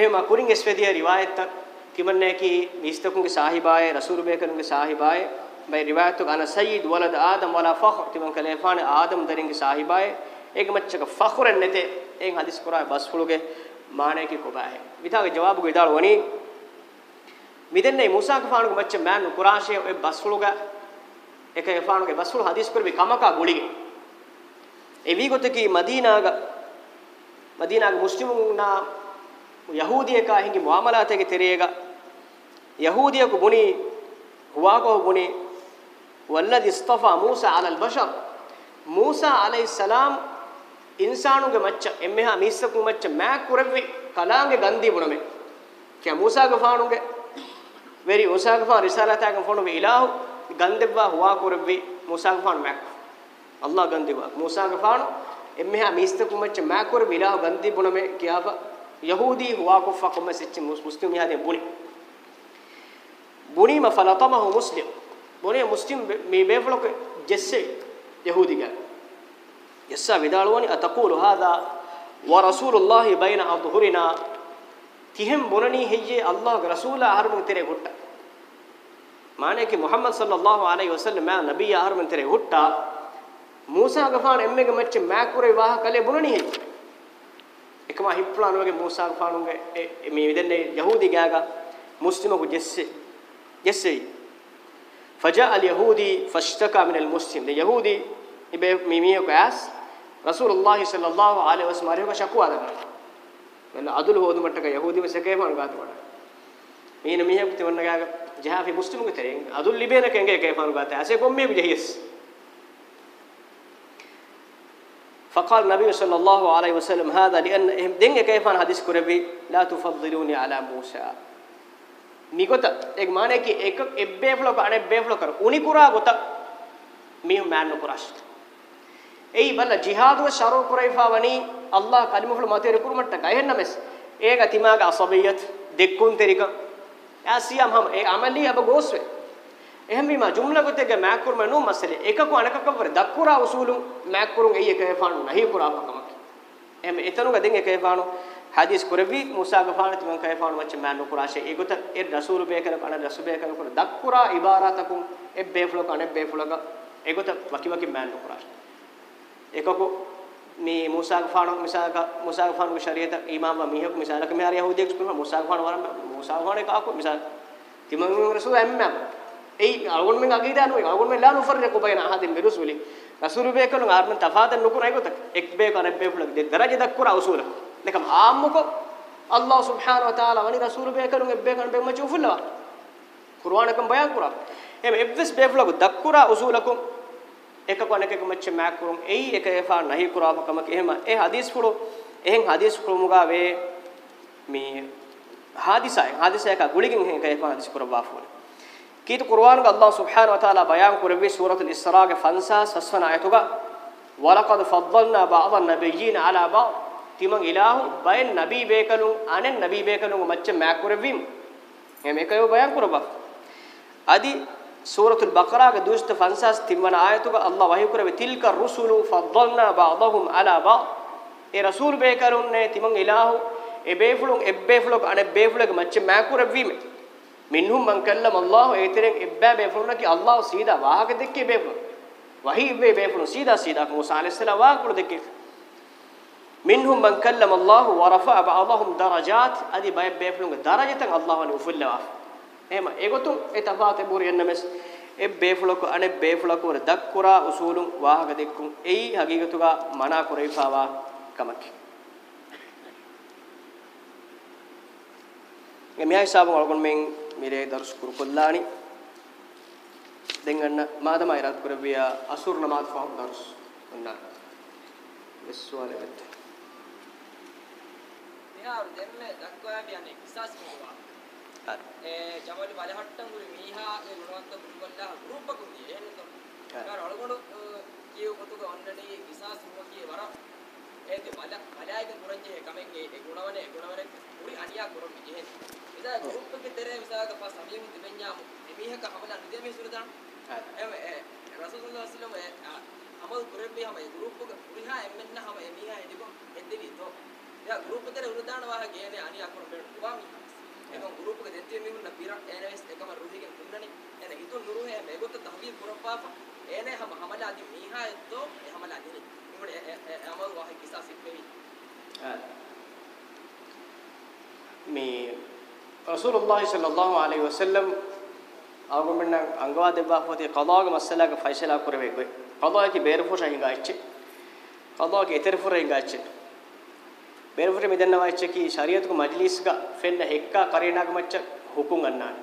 එහෙම කුරින් එස්වැදිය රිවායත් තිමන් නෑ කි මිස්තකුන්ගේ සාහිබාය රසූල් බේකනුගේ සාහිබාය බයි රිවායත් අන සයිද් වලද ආදම් වලා ෆඛර් තිමන් කලේ ෆාන ආදම් දරින්ගේ සාහිබාය ඒක මච්චක ෆඛරන් නැතේ එන් හදිස් කුරාය බස් ෆුලුගේ මානේ කි කොබාය විතාගේ ජවාබු ගෙදාල වනේ midenne musa ka faanu macce manu qurashe e basuluga එක e faanu ge basul hadis kurbi kamaka gulige e wi gote ki madina ga madina ga muslimun na yahudiye ka hingi muamalate ge terega yahudiye ku buni huwa ko buni walladhi istafa musa ala al bashar musa alayhi salam insanu ge macce emmeha misaku macce ma kurbi kalange gandi buname kya musa ge faanu ge veri usagfan risalata kan fonu ilahu gandebba huwa kurbi musagfan mak allah gandebba musagfan emme ha miste kumach mak kurbi ilahu gandi buname kiyafa yahudi huwa kufa kumme sech muslim yade buni buni ma falatamahu muslim buni muslim me beflok jesse yahudi ga jessa vidalwani ataqulu hadha wa rasulullahi baina adhurina ತಿಹೆಂ ಬೊನನಿ ಹೆಯ್ಯೆ ಅಲ್ಲಾಹ್ ರಸೂಲ ಆಹರ್ಮನ್ ತೆರೆ ಹುಟ್ಟ ಮಾನೇಕಿ ಮೊಹಮ್ಮದ್ ಸಲ್ಲಲ್ಲಾಹು ಅಲೈಹಿ ವಸಲ್ಲಂ ಮಾ ನಬಿ ಆಹರ್ಮನ್ ತೆರೆ ಹುಟ್ಟ ಮೂಸಾ ಗಫಾನ್ ಎಮ್ಮೆಗೆ ಮಚ್ಚೆ ಮ್ಯಾಕುರೆ ವಿವಾಹ ಕಲೆ ಬೊನನಿ ಹೆಯ್ಯೆ එකම හිප්ලානුවගේ මූසා ගෆානුගේ මේ විදෙන්නේ යහූදි ගෑගා මුස්ලිමකු ජෙස්සේ ජෙස්සේ فجاء اليهودي فاشتكى من المسلم ده يهودي يبقى ميميو كاس رسول الله صلى الله عليه وسلم ريوكا شكوى ده ನನ್ನ ಅದುಲು ಹೋದು ಮಟ್ಟಕ ಯಹೂದಿವ ಸೆಕೆ ಮಾನುಗಾತ ಮಾಡ ಮೀನ ಮೀಹ ತಿವನ್ನಗಾಗ ಜಹಾಫಿ ಮುಸ್ಲಿಮ್ ಗೆ ತೆರೆಂಗ್ ಅದುಲ್ ಲಿಬೇನ ಕೆಂಗೆ ಕೇ ಮಾನುಗಾತ ಅಸೆ ಕೊಮ್ಮೆ ಬಿ ಜಹಿಸ್ فقال النبي صلى الله عليه وسلم هذا لأن هم دين كيف أن حديث كربي لا تفضلوني على موسى ميغوتا ایک معنی کہ ایک ابے فلو کا اڑے بے فلو کر اونی کرا گوتا میو مان نو کراشت ඒ ඉබල ජිහාදුව ශරෝ කුරයිෆාවනි අල්ලාහ් කලිමුහුල් මතේ රුකුරුමට්ට ගයෙන්නමස් ඒක තිමාග අසබියත් දෙක්කුන් තෙරික ඇසියම් හම ඒ අමලි අබ ගෝස්වේ එහෙම වීම ජුම්ලගතේක මෑකුරු මනු මසලේ එකකු අනකකවර දක්කුරා උසූලු මෑකුරුන් එයි එකේ ෆානු නහි කුරාපකම එහෙම එතනුග දෙන් එකේ ෆානු හදීස් කුරවි මුසා ගෆාන තුමන් කේ ෆානු වච්ච මෑනු කුරාෂේ ඒගොත ඒ රසූල් බේකර කන රසූ බේකර කන දක්කුරා ඉබාරතකුම් එබ්බේ ෆ්ලෝ කන එබ්බේ ෆ්ලෝක ඒගොත වකි වකි මෑනු කුරාෂේ එකකෝ මේ මූසා ගෆානෝ මිසාක මූසා ගෆානෝ ශරීයත ඊමාම මිහක් මිසාලක මෙහාර යහූදියෙක් ස්පිම මූසා ගෆානෝ වරම් මූසා ගෆානෝ කාකෝ මිසාල තිමං රසූල් එම්මම් ඒ අලගොන් මෙන් අගීදා නෝ අලගොන් මෙන් ලා නුෆරක බයින අහදින් බිරුසුලි රසූල් බේකලුන් ආර්මන් තෆාදන් නුකුරයි ගොතක් එක් බේක අනෙක් බේකුලක් දෙ දරජ දක්කුර උසූල ලකම් ආම්මුකෝ අල්ලාහ් සුබ්හානහු වතාලා වනි රසූල් බේකලුන් එක් බේකන් බේම චූෆුල්ලා කුර්ආනකම් බයන් කුරා එම් එබ්විස් බේකුලක් දක්කුර උසූලකම් එක කොනක එක මච්ච මෑක් කුරුම් එයි එක එහා නැහි කුරාම කමක එහෙම ඒ හදීස් ෆුළු එහෙන් හදීස් කුරුමුගා වේ මේ හාදිසයන් හාදිසයක ගුලිගින් එහෙන් එක හදීස් කුරවා ෆුළු කීත කුර්ආන් ග අල්ලාහ් සුබ්හානහු වතාලා බයන් කුරවි සූරතුල් ඉස්රා ගේ 50 සස්වන ආයතුගා වලකද් ෆද්දල්නා බාදන් නබියින් අලා බා තිමන් ඉලාහු බයන් නබී බේකලු අනෙන් නබී බේකලු මච්ච මෑක් කුරවීම් එහෙම එකයෝ බයන් කුරබා අදී සූරතුල් බකරාගේ 253 වන ආයතුක අල්ලා වහී කරවේ තිල්ක රුසුලු ෆද්දල්නා බාදහුම් අලා බා ඒ රසූල් බේ කරුන්නේ තිමන් ඉලාහු එබේෆුලුන් එබ්බේෆුලුක අනෙබ්බේෆුලක මච්ච මෑකුර වීම මින්හුම් මං කල්ලම අල්ලාහ් ඒතරෙන් එබ්බා බේෆුලුන කි අල්ලාහ් සීදා වාහක දෙක්කේ බේෆුලු වහී වේ බේෆුලු සීදා සීදා මුසා අලයිහිස්සලා වාහකුර දෙක්කේ මින්හුම් මං කල්ලම අල්ලාහ් වරෆා බාදහුම් දරජාත් අදි බේ බේෆුලුන් දරජතන් අල්ලාහ් වනි උෆල්ලා වාහා එහෙම ඒගොතු ඒ තෆාතේ බුරියන් නමස් ඒ බේෆලක අනේ බේෆලක වර දක්කුරා උසූලුන් වාහක දෙක්කුන් එයි හගීගතුගා මනා කුරේපාවා කමකි ගෙමියා හිසාබ වලගොන් මෙන් මිරේ දර්ශ කුරු කොල්ලානි දෙංගන්න මාදම ඉරත් කුරවියා අසුර නමාත් ෆාම් දර්ශ ඔන්න විශ්වාලෙ වෙත් මෙහා දෙන්නේ දක්වා යන්නේ කිසස් මොවා හරි ඒ ජමලි බලහට්ටන්ගුරු මීහා ඒ ගුණවන්ත ගුරුවල්ලා ගුරුප්පකුන්දි එහෙනම් කාර අලගොඩ කියවකොතක ඔන්නනේ විසාස් මොකියේ වර ඒත් බල බලයක පුරංජේ කමෙන් ඒ ගුණවනේ ගුණවනේ උරි අනියා කුරුම් එහෙන් ඉතින් ගුරුප්පකේ දරේ විසාක පස් අමියමු දෙමඤ්ඤාමු මීහක හමලා නිදේ මේ සුරදාන එම රසූලුල්ලාහ් සල්ලම අමල් කුරෙම්බේ හම ඒ ගුරුප්පක පුරිහා එම්මෙන්න හම මීහා එදිකො එද්දවි තෝ යා ගුරුප්පතර උරදාන වාහ ගේනේ අනියා කුරුම් බේඩුවා මීහා එකම ගෲප් එක දෙත්තිය මිහුන්න පිරක් එනවස් එකම රුහිගෙන් මුන්නනි එන හිතුන් නුරු හැ මේගොත තහවීල් කුරපාප එන හැම හමලා දි මීහා එත්තෝ හැමලා දිනි මුනේ අමරු වහ කිසා සිප්පෙවි මේ රසූලුල්ලාහි සල්ලල්ලාහු අලයිහි වසල්ලම් ආගමෙන් අංගවා දෙබා හොතේ කලාග මස්සලාගේ ෆයිසලා කරවේ කලාගේ බේරපොෂා හිඟාච්චි කලාගේ ඉතරපොරේ හිඟාච්චි බේරපුර මෙදන්න වයිච්චකි ශරියතුක මජ්ලිස්ක ෆෙන්න හෙක්කා කරේනාග මච්ච හුකුම් අන්නාන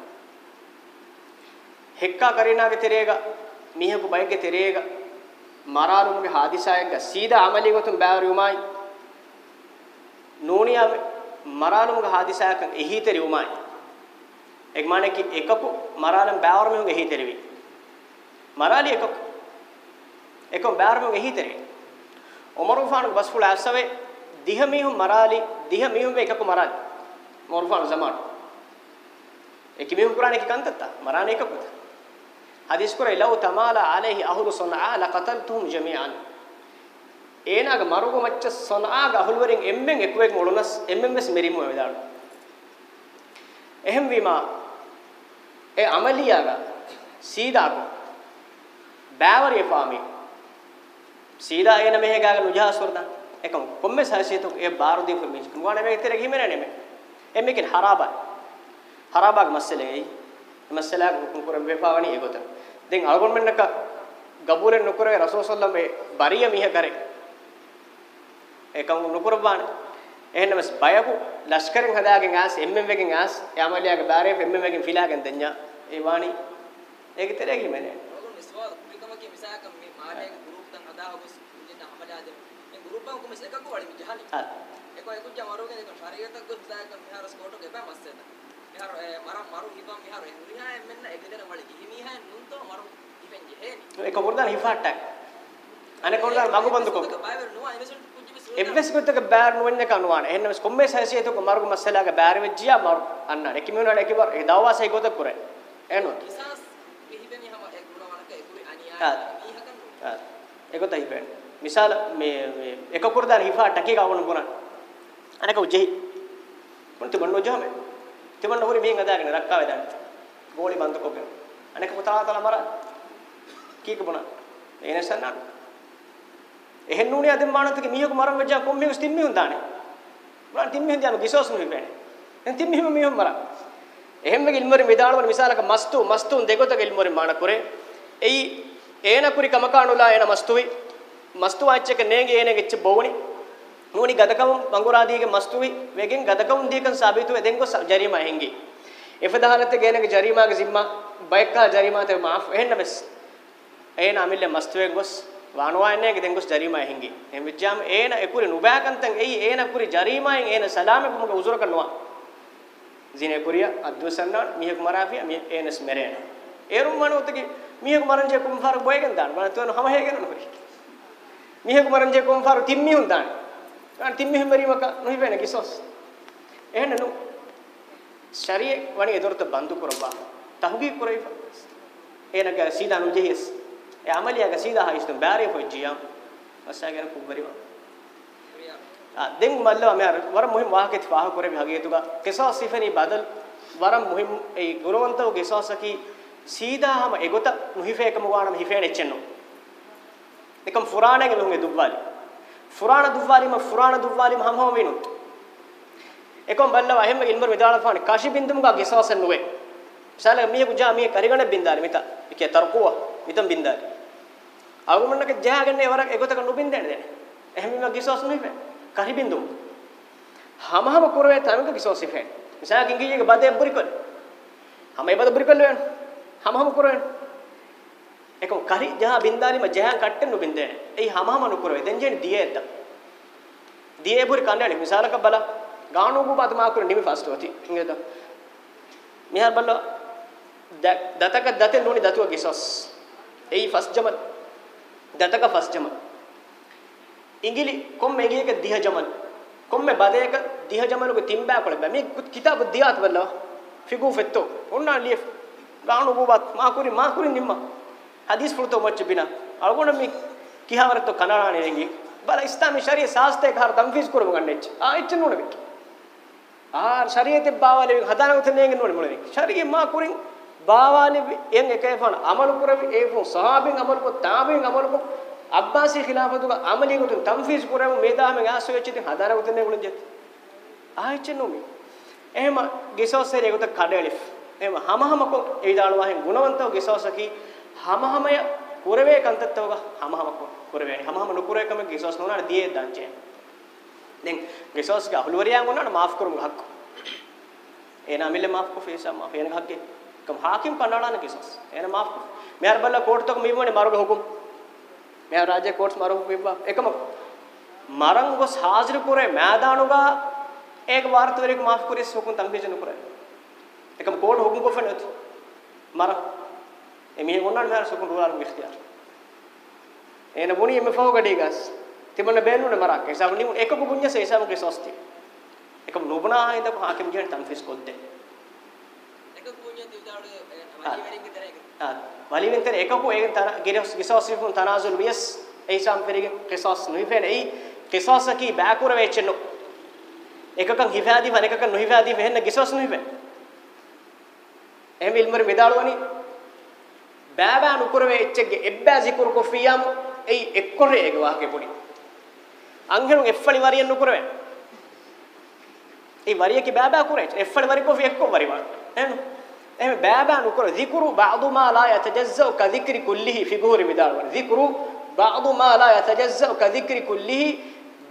හෙක්කා කරේනාග තෙරේග මිහකු බයක තෙරේග මරාරුමුගේ හාදිසායක සීදා අමලි ගොතුම් බෑරුමයි නෝනියා මරාරුමුගේ හාදිසායක එහි තෙරුමයි එක් මානේ කි එකකු මරාරුම් බෑරුමුගේ එහි තෙරෙවි මරාලි එකකු එකම් බෑරුමුගේ එහි තෙරෙවි උමරුෆානු බස්ෆුල ඇස්සවේ දිහ මිහුම් මරාලි දිහ මිහුම් වේ එකකු මරාලි මෝරුෆාන ජමාට එක මිහුම් කුරාන එක කන්තත්ත මරාන එකකුද හදිස් කුරේ ලව් තමාලා আলাইහි අහුලු සනආ ලකතල්තුම් ජමීඅන් ඒනාග මරුග මච්ච සනආග අහුලු වරින් එම්මෙන් එකුවෙක් මොළුනස් එම්මෙන් මෙස් මෙරිමු වේදාලු එහෙම් වීමා ඒ අමලියාග සීදාග බෑවරිය පාමි සීදා එන මෙහෙ ගාග නුජහස් වර්දන් ekam komme sahasiyatuk e barudi ko mis kun wana me itere gimene ne me e mekin haraba haraba ga masale ei masala ga kun kuram be pawani e gotan den algon men ka gabulen nukure rasul sallam e bariya miha kare ekam nukurban එහෙනම් බයකු ලෂ්කරෙන් හදාගෙන ආස් එම්එම් එකෙන් ආස් යාමලියාගේ බාරේ එම්එම් එකෙන් ෆිලාගෙන් දෙන්නා ඒ වාණි ඒක තරගිමනේ එක කොරදාන හිෆාට්ටක් අනේ කොරදාන මගු බඳුකෝ එබ්බස් කුත්තක බෑර් නොවෙන්න කනුවාන එහෙනම් කොම්මේ සැසියතක මර්ග මස්සලාගේ බෑර් වෙජ්ජියා මර් අන්න එකමිනුනට එකවර ඒ දවවාසයි ගොතක් කරේ එහෙනම් කිසස් මෙහිදෙනි හැම ඒ ගුණ වලක ඒකුයි අනියා මේක එකතයි වෙන්නේ misal me me ekakurdan hifa taki ka won buran anaka ujhi මොන්ති බන්නෝ ජහම තිබන්න හොරි මෙහෙන් අදාගෙන රක්කාවේ දාන්න ගෝලි බන්ත කොගෙන අනේක පුතාතල මර කීක බොන එනසන්න එහෙන් නුනේ අද මානතික මීයක මරන් වෙජ කොම්මේ ස්තිම්මි හුන්දානේ බලන්න තිම්මි හුන්දාන කිසෝස් නුයි බෑනේ එන් තිම්මි හුම මීයම් මර එහෙම ගිල්මරි මෙදාලවන මිසාලක මස්තු මස්තුන් දෙගොත ගිල්මරි මාන කරේ එයි ඒන කුරි කමකාණුලා එන මස්තුයි ಮಸ್ತು ವಾಚ್ಯಕ ನೇಗೆ ಏನೆಗೆಚ್ಚ ಬೋವಣಿ ನೂನಿ ಗದಕಂ ಮಂಗುರಾದಿಗೆ ಮಸ್ತುವಿ ವೆಗೆನ್ ಗದಕಂ ದೀಕನ್ ಸಾಬೀತು ಎದೆಂಗೊ ಜರಿಮಾ ಹೆಂಗಿ ಇಫದಹಾಲತೆ ಗೇನೆಗೆ ಜರಿಮಾಗೆ ಜಿಮ್ಮಾ ಬೈಕಾ ಜರಿಮಾತೆ ಮಾಫ್ ಎಹನ್ನ ಬೆಸ್ ಏನ ಅಮಿಲ್ಲೆ ಮಸ್ತುವೆನ್ ಗೊಸ್ ವಾಣುವಾಯನೆ ಗೆದೆಂಗೊಸ್ ಜರಿಮಾ ಹೆಂಗಿ ಎಂ ವಿಜ್ಜಾಮ್ ಏನ ಎಕುರಿ ನುಬಾಕಂತಂ ಏಯ್ ಏನ ಕುರಿ ಜರಿಮಾ ಏನ ಸಲಾಮೆ ಕುಮಗ ಉಜುರ ಕನ್ನುವಾ ಜಿನೆ ಕುರಿಯ ಅದ್ವಸನ್ನ ಮಿಹಕ್ ಮರಾಫಿ ಮಿ ಏನಸ್ ಮೆರೇನ ಏರುಂ ಮಣುತಗೆ ಮಿಹಕ್ ಮರಂಜೆ ಕುಂಫಾರ ಬೋಯಗನ್ ದಾನ್ ಬನತನ ಹಮ ಹೇಗೆನ ನೋಡಿ මිහෙකු මරංජේ කොම්පාරු තිම්මි හුන්දානේ. අන තිම්මි හැමරීමක නොහිවෙන කිසොස්. එහෙනනු ශරීය වණි එදොරත බන්දු කරබා. තහුගී කරයිප. එනක සීදා නුජෙහිස්. ඒ අමලියක සීදා හයිස්තු බෑරිය පොජ්ජියම්. අස්සගෙන කුබරිවා. ආ දෙන් මල්ලව මෙ අර වර මුහිම් වාහකේ තිවාහ කරේ භාගයතුගා. කෙසා සිෆනි බදල් වරම් මුහිම් ඒ ගුරුවන්තෝ කෙසාසකි සීදාම එගොත නුහිෆේකම වානම හිෆේනෙච්චෙන්නෝ. එකම් ෆුරාණෙන් එමුගේ දුබ්වාලි ෆුරාණ දුබ්වාලිම ෆුරාණ දුබ්වාලිම හම්හම වෙනුත් එකම් බල්ලව එහෙම ඉන්වර මිදාලපාන කාෂි බින්දුමුගා ගෙසවසන් නුවේ සල මිය කුජා මිය කරිගණ බින්දාලි මිත එකේ තරකුව මිතම් බින්දාලි අගමන්නක ජයගන්නේ වරක් එගොතක නුබින්දෙන් දැන එහෙම මිය ගෙසවස් නුයිපේ කාෂි බින්දුම හමහම කරවේ තමක ගෙසවසිපේ මිසා කිංගියේ බදේ බුරිකල් හමයි බද බුරිකල් වෙන හමහම කරවේ එකෝ කරි ජහ බින්දාරිම ජහන් කට්ටෙන්නු බින්දේ එයි හමහම නුකරවේ දෙන්ජෙන් දියේද්ද දියේ පුරි කන්නේ මිසාලක බල ගානෝ ගුබත මාකුර නිමි ෆස්ටෝති ඉංගෙද මිහල් බල්ල දතක දතේ නෝනි දතුව ගිසස් එයි ෆස්ට් ජමල් දතක ෆස්ට් ජමල් ඉංගිලි කොම් මෙගියක දිහ ජමල් කොම් මෙ බදේක දිහ ජමලුගේ තිම්බෑ කොළ බෑ මේ කිතාබ දියාත් බල්ල ෆිගු ෆෙත්තෝ උන්නා ලියෆ් ගානෝ ගුබත් මාකුරි මාකුරි නිම්මා hadis fulto moch bina algona mi kihamare to kanala ne rengi bala islam sharia saaste kar tanfiz kurum gannech a etchen nona bik a shariyate bawale hadana uthe ne ngi nona mole shariye ma kurin bawale en ekefan amal kurum efun sahabin amal ko tabin amal ko අබ්බාසී ඛිලාෆතුග අමලියකට තම්ෆීස් කරාම මේ දාමෙන් ආසෝ වෙච්ච ඉතින් හදාර උතනේ ගුණ ජත් ආයෙච්ච නොමි එහෙම ගෙසෝසරේ උත කඩලිෆ් එහෙම හම හම කො ඒ දාන වහෙන් ගුණවන්තව ගෙසෝසකි ಹಮಹಮಯ ಪುರವೇ ಕಂತತ್ತವಗ ಹಮಹಮ ಪುರವೇಣಿ ಹಮಹಮ ನುಪುರೇ ಕಮ ಗಿಸೋಸ್ ನೋನಾಣ ದಿಯೆ ದಾಂಚೆ ದೆನ್ ಗಿಸೋಸ್ ಗ ಹುಲುವರಿಯಾಂಗ್ ನೋನಾಣ ಮಾಫ್ ಕರುಂ ಹಕ್ಕು ಏನ ಅಮಿಲೆ ಮಾಫ್ ಕೊ ಫೇಸಾ ಮಾಫ್ ಏನ ಹಕ್ಕೆ ಕಮ ಹಾಕಿಂ ಕನ್ನಡಾನ ಗಿಸೋಸ್ ಏನ ಮಾಫ್ ಕೊ ಮೇರ್ ಬಲ್ಲ ಕೋರ್ಟ್ ತಕ ಮೀಮಣಿ ಮಾರೋಗ ಹುಕುಂ ಮೇರ್ ರಾಜ್ಯ ಕೋರ್ಟ್ಸ್ ಮಾರೋಗ ಮಿಬ್ಬಾ ಏಕಮ ಮರಂಗ ಗೊಸ್ ಹಾಜರು ಪುರೇ ಮೈದಾನುಗ एक बार तो एक माफ करे हुकुम तंबी जन करे एकम कोड हुकुम को फनत मारा එමිහෙ ගොන්නන් හාර සුකුන් රුවාලු ඉක්තියාර එන බුණියෙ මෙ ෆෝ ගඩේ ගස් තිමන බේනුනේ මරක් ඒසම නිමු එකකු බුඤ්ඤස ඒසම කිසොස්ති එකම නුබනා හින්ද කොහාකම් කියන තන්ෆිස් කොද්දේ එකකු බුඤ්ඤ දිවදාඩ වලිවෙරින් කතර එක ආ වලිවෙන් තර එකකු ඒ තර ගිරස් කිසොස් විපුන් තනාසුල් වියස් ඒසම් පෙරිගේ කිසොස් නුයිපෙන ඒ කිසොස්කි බෑකුර වෙච්චෙන්නෝ එකකන් හිවැදී වන එකකන් නොහිවැදී වෙන්න කිසොස් නුයිපෙ එහෙම ඉල්මර මෙදාලුවනේ බෑබෑනු කරවේ එච්චෙක්ගේ එබ්බෑසි කරු කොෆියම් එයි එක්කොරේ එක වාගේ පොඩි අංගෙනුන් එෆ්ෆලි වරියෙන් නුකරවේ ඒ වරියකේ බෑබෑ කරේ එෆ්ෆලි වරි කොෆි එක්කො වරි වා එහෙම එහෙම බෑබෑ නුකර zikru ba'du ma la yatajazza ka zikri kullihi fi guhri midal වරි zikru ba'du ma la yatajazza ka zikri kullihi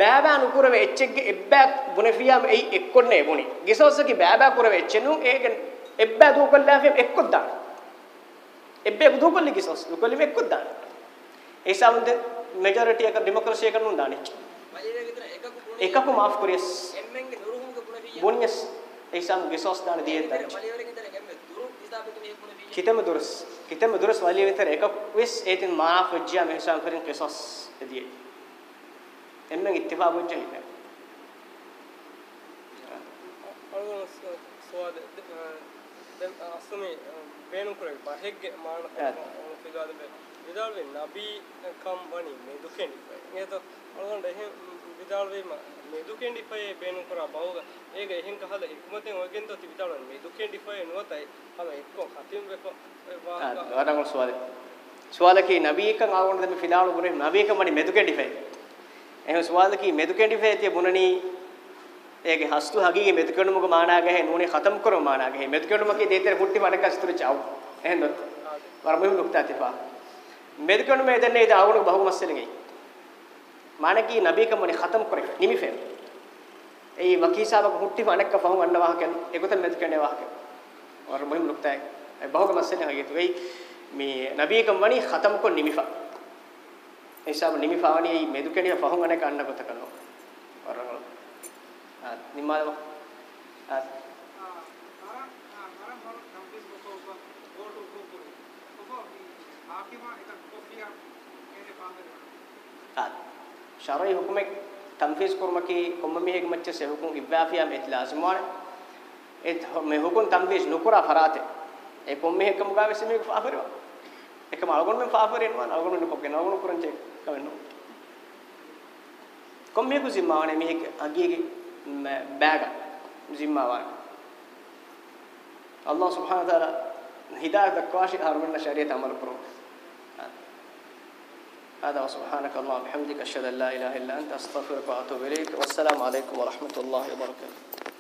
බෑබෑ නුකරවේ එච්චෙක්ගේ එබ්බෑ බුනෆියම් එයි එක්කොන්නේ බුනි ගිසොස්සකේ බෑබෑ කරවේ එච්චෙනු ඒක එබ්බෑ දූකල්ලාගේ එක්කොත් දානවා එබ්බේ බුදු කොල්ලි කිසොස් දුකොල්ලි මේ එක්කත් දාන ඒසාවුන්ද මෙජොරිටි එක ඩෙමොක්‍රසි එක නුන් දානේ එකක මාෆ් කුරියස් බොන්නස් ඒසාම් ගිසොස් දාන දියේ දාන කිතම දුරස් කිතම දුරස් වලිය විතර එකක් වෙස් ඒතින් මාෆ් වෙජ්ජා මෙහසම් කරින් කිසොස් දියේ එන්නම් ඉත්තිෆා වෙච්ච ඉන්න ඔය සෝද අස්සුමේ බේනුකරට පහෙක්ගේ මාන පිලාදබ විදාල්වේ නබීකම් වනි මේ දුකෙන්ඩිපයි ඒත ඔලොන්ට එහෙ විදාල්වීම මේ දුකෙන්ඩිපයේ බේනු කරා බවග ඒක එහෙන් කහල ඉක්මතෙන් ඔගෙන්ත තිවිතාලන් මේ දුකෙන්ඩිපය නුවතයි හම එක්කෝ කතිම් වෙකෝ ගඩගොල් ස්වාල ස්වාලකී නබීකන් ආවොන්ද මේ ෆිලාලු ගුරේ නබීකමනි මෙදුකෙන්ඩිපයි එහෙම ස්වාලකී මෙදුකෙන්ඩිපයි තිය බුණනී ඒගේ හස්තු හගී මෙතකණුමක මානාගහේ නූනේ ختم කරොම මානාගහේ මෙතකණුමකේ දේතර මුට්ටි මඩකස්තුරු චව් එහෙන්ද වරමුයි නුක්තාතිපා මෙතකණුමේ දෙන්නේ ඉත ආවුණු බහුමස්සලගේ මානකී නබීකමනේ ختم කරේ නිමිෆේ ඒ වකීසාවක මුට්ටි මඩක පහු අන්න වාහකන ඒකත මෙතකණේ වාහක වරමුයි නුක්තායි ඒ බහුමස්සලේ හගී තුයි මේ නබීකම වනි ختم කො නිමිෆා ඒසම නිමිෆාවනි මෙදුකණේ පහු අනක අන්න ගත කරනවා වරමුයි ನಿಮ್ಮ ශරයි හුකුමෙක් තම්ෆීස් කුර්මකි කොම්මමිහෙක් මච්චසේ හුකුම් ඉබ්බාෆියා මෙත්ලාස්මාන එත් මේ හුකුම් තම්ෆීස් නුකුරා ෆරාතේ ඒ කොම්මෙහෙක් කමුගාවෙ සෙමෙක් ෆාෆරව එකම අලගොන් මෙන් ෆාෆරේ නවන අලගොන් නුකොක් ගෙන අලගොන් කුරන් චෙක් කවෙන්නෝ කොම්මෙහෙකු සිමාවනේ මෙහෙක් අගියගේ باغا زيما الله سبحانه وتعالى هداية دكواشي هارمنا شريعة عمل برو هذا سبحانك اللهم وبحمدك أشهد أن لا إله إلا أنت أستغفرك وأتوب إليك والسلام عليكم ورحمة الله وبركاته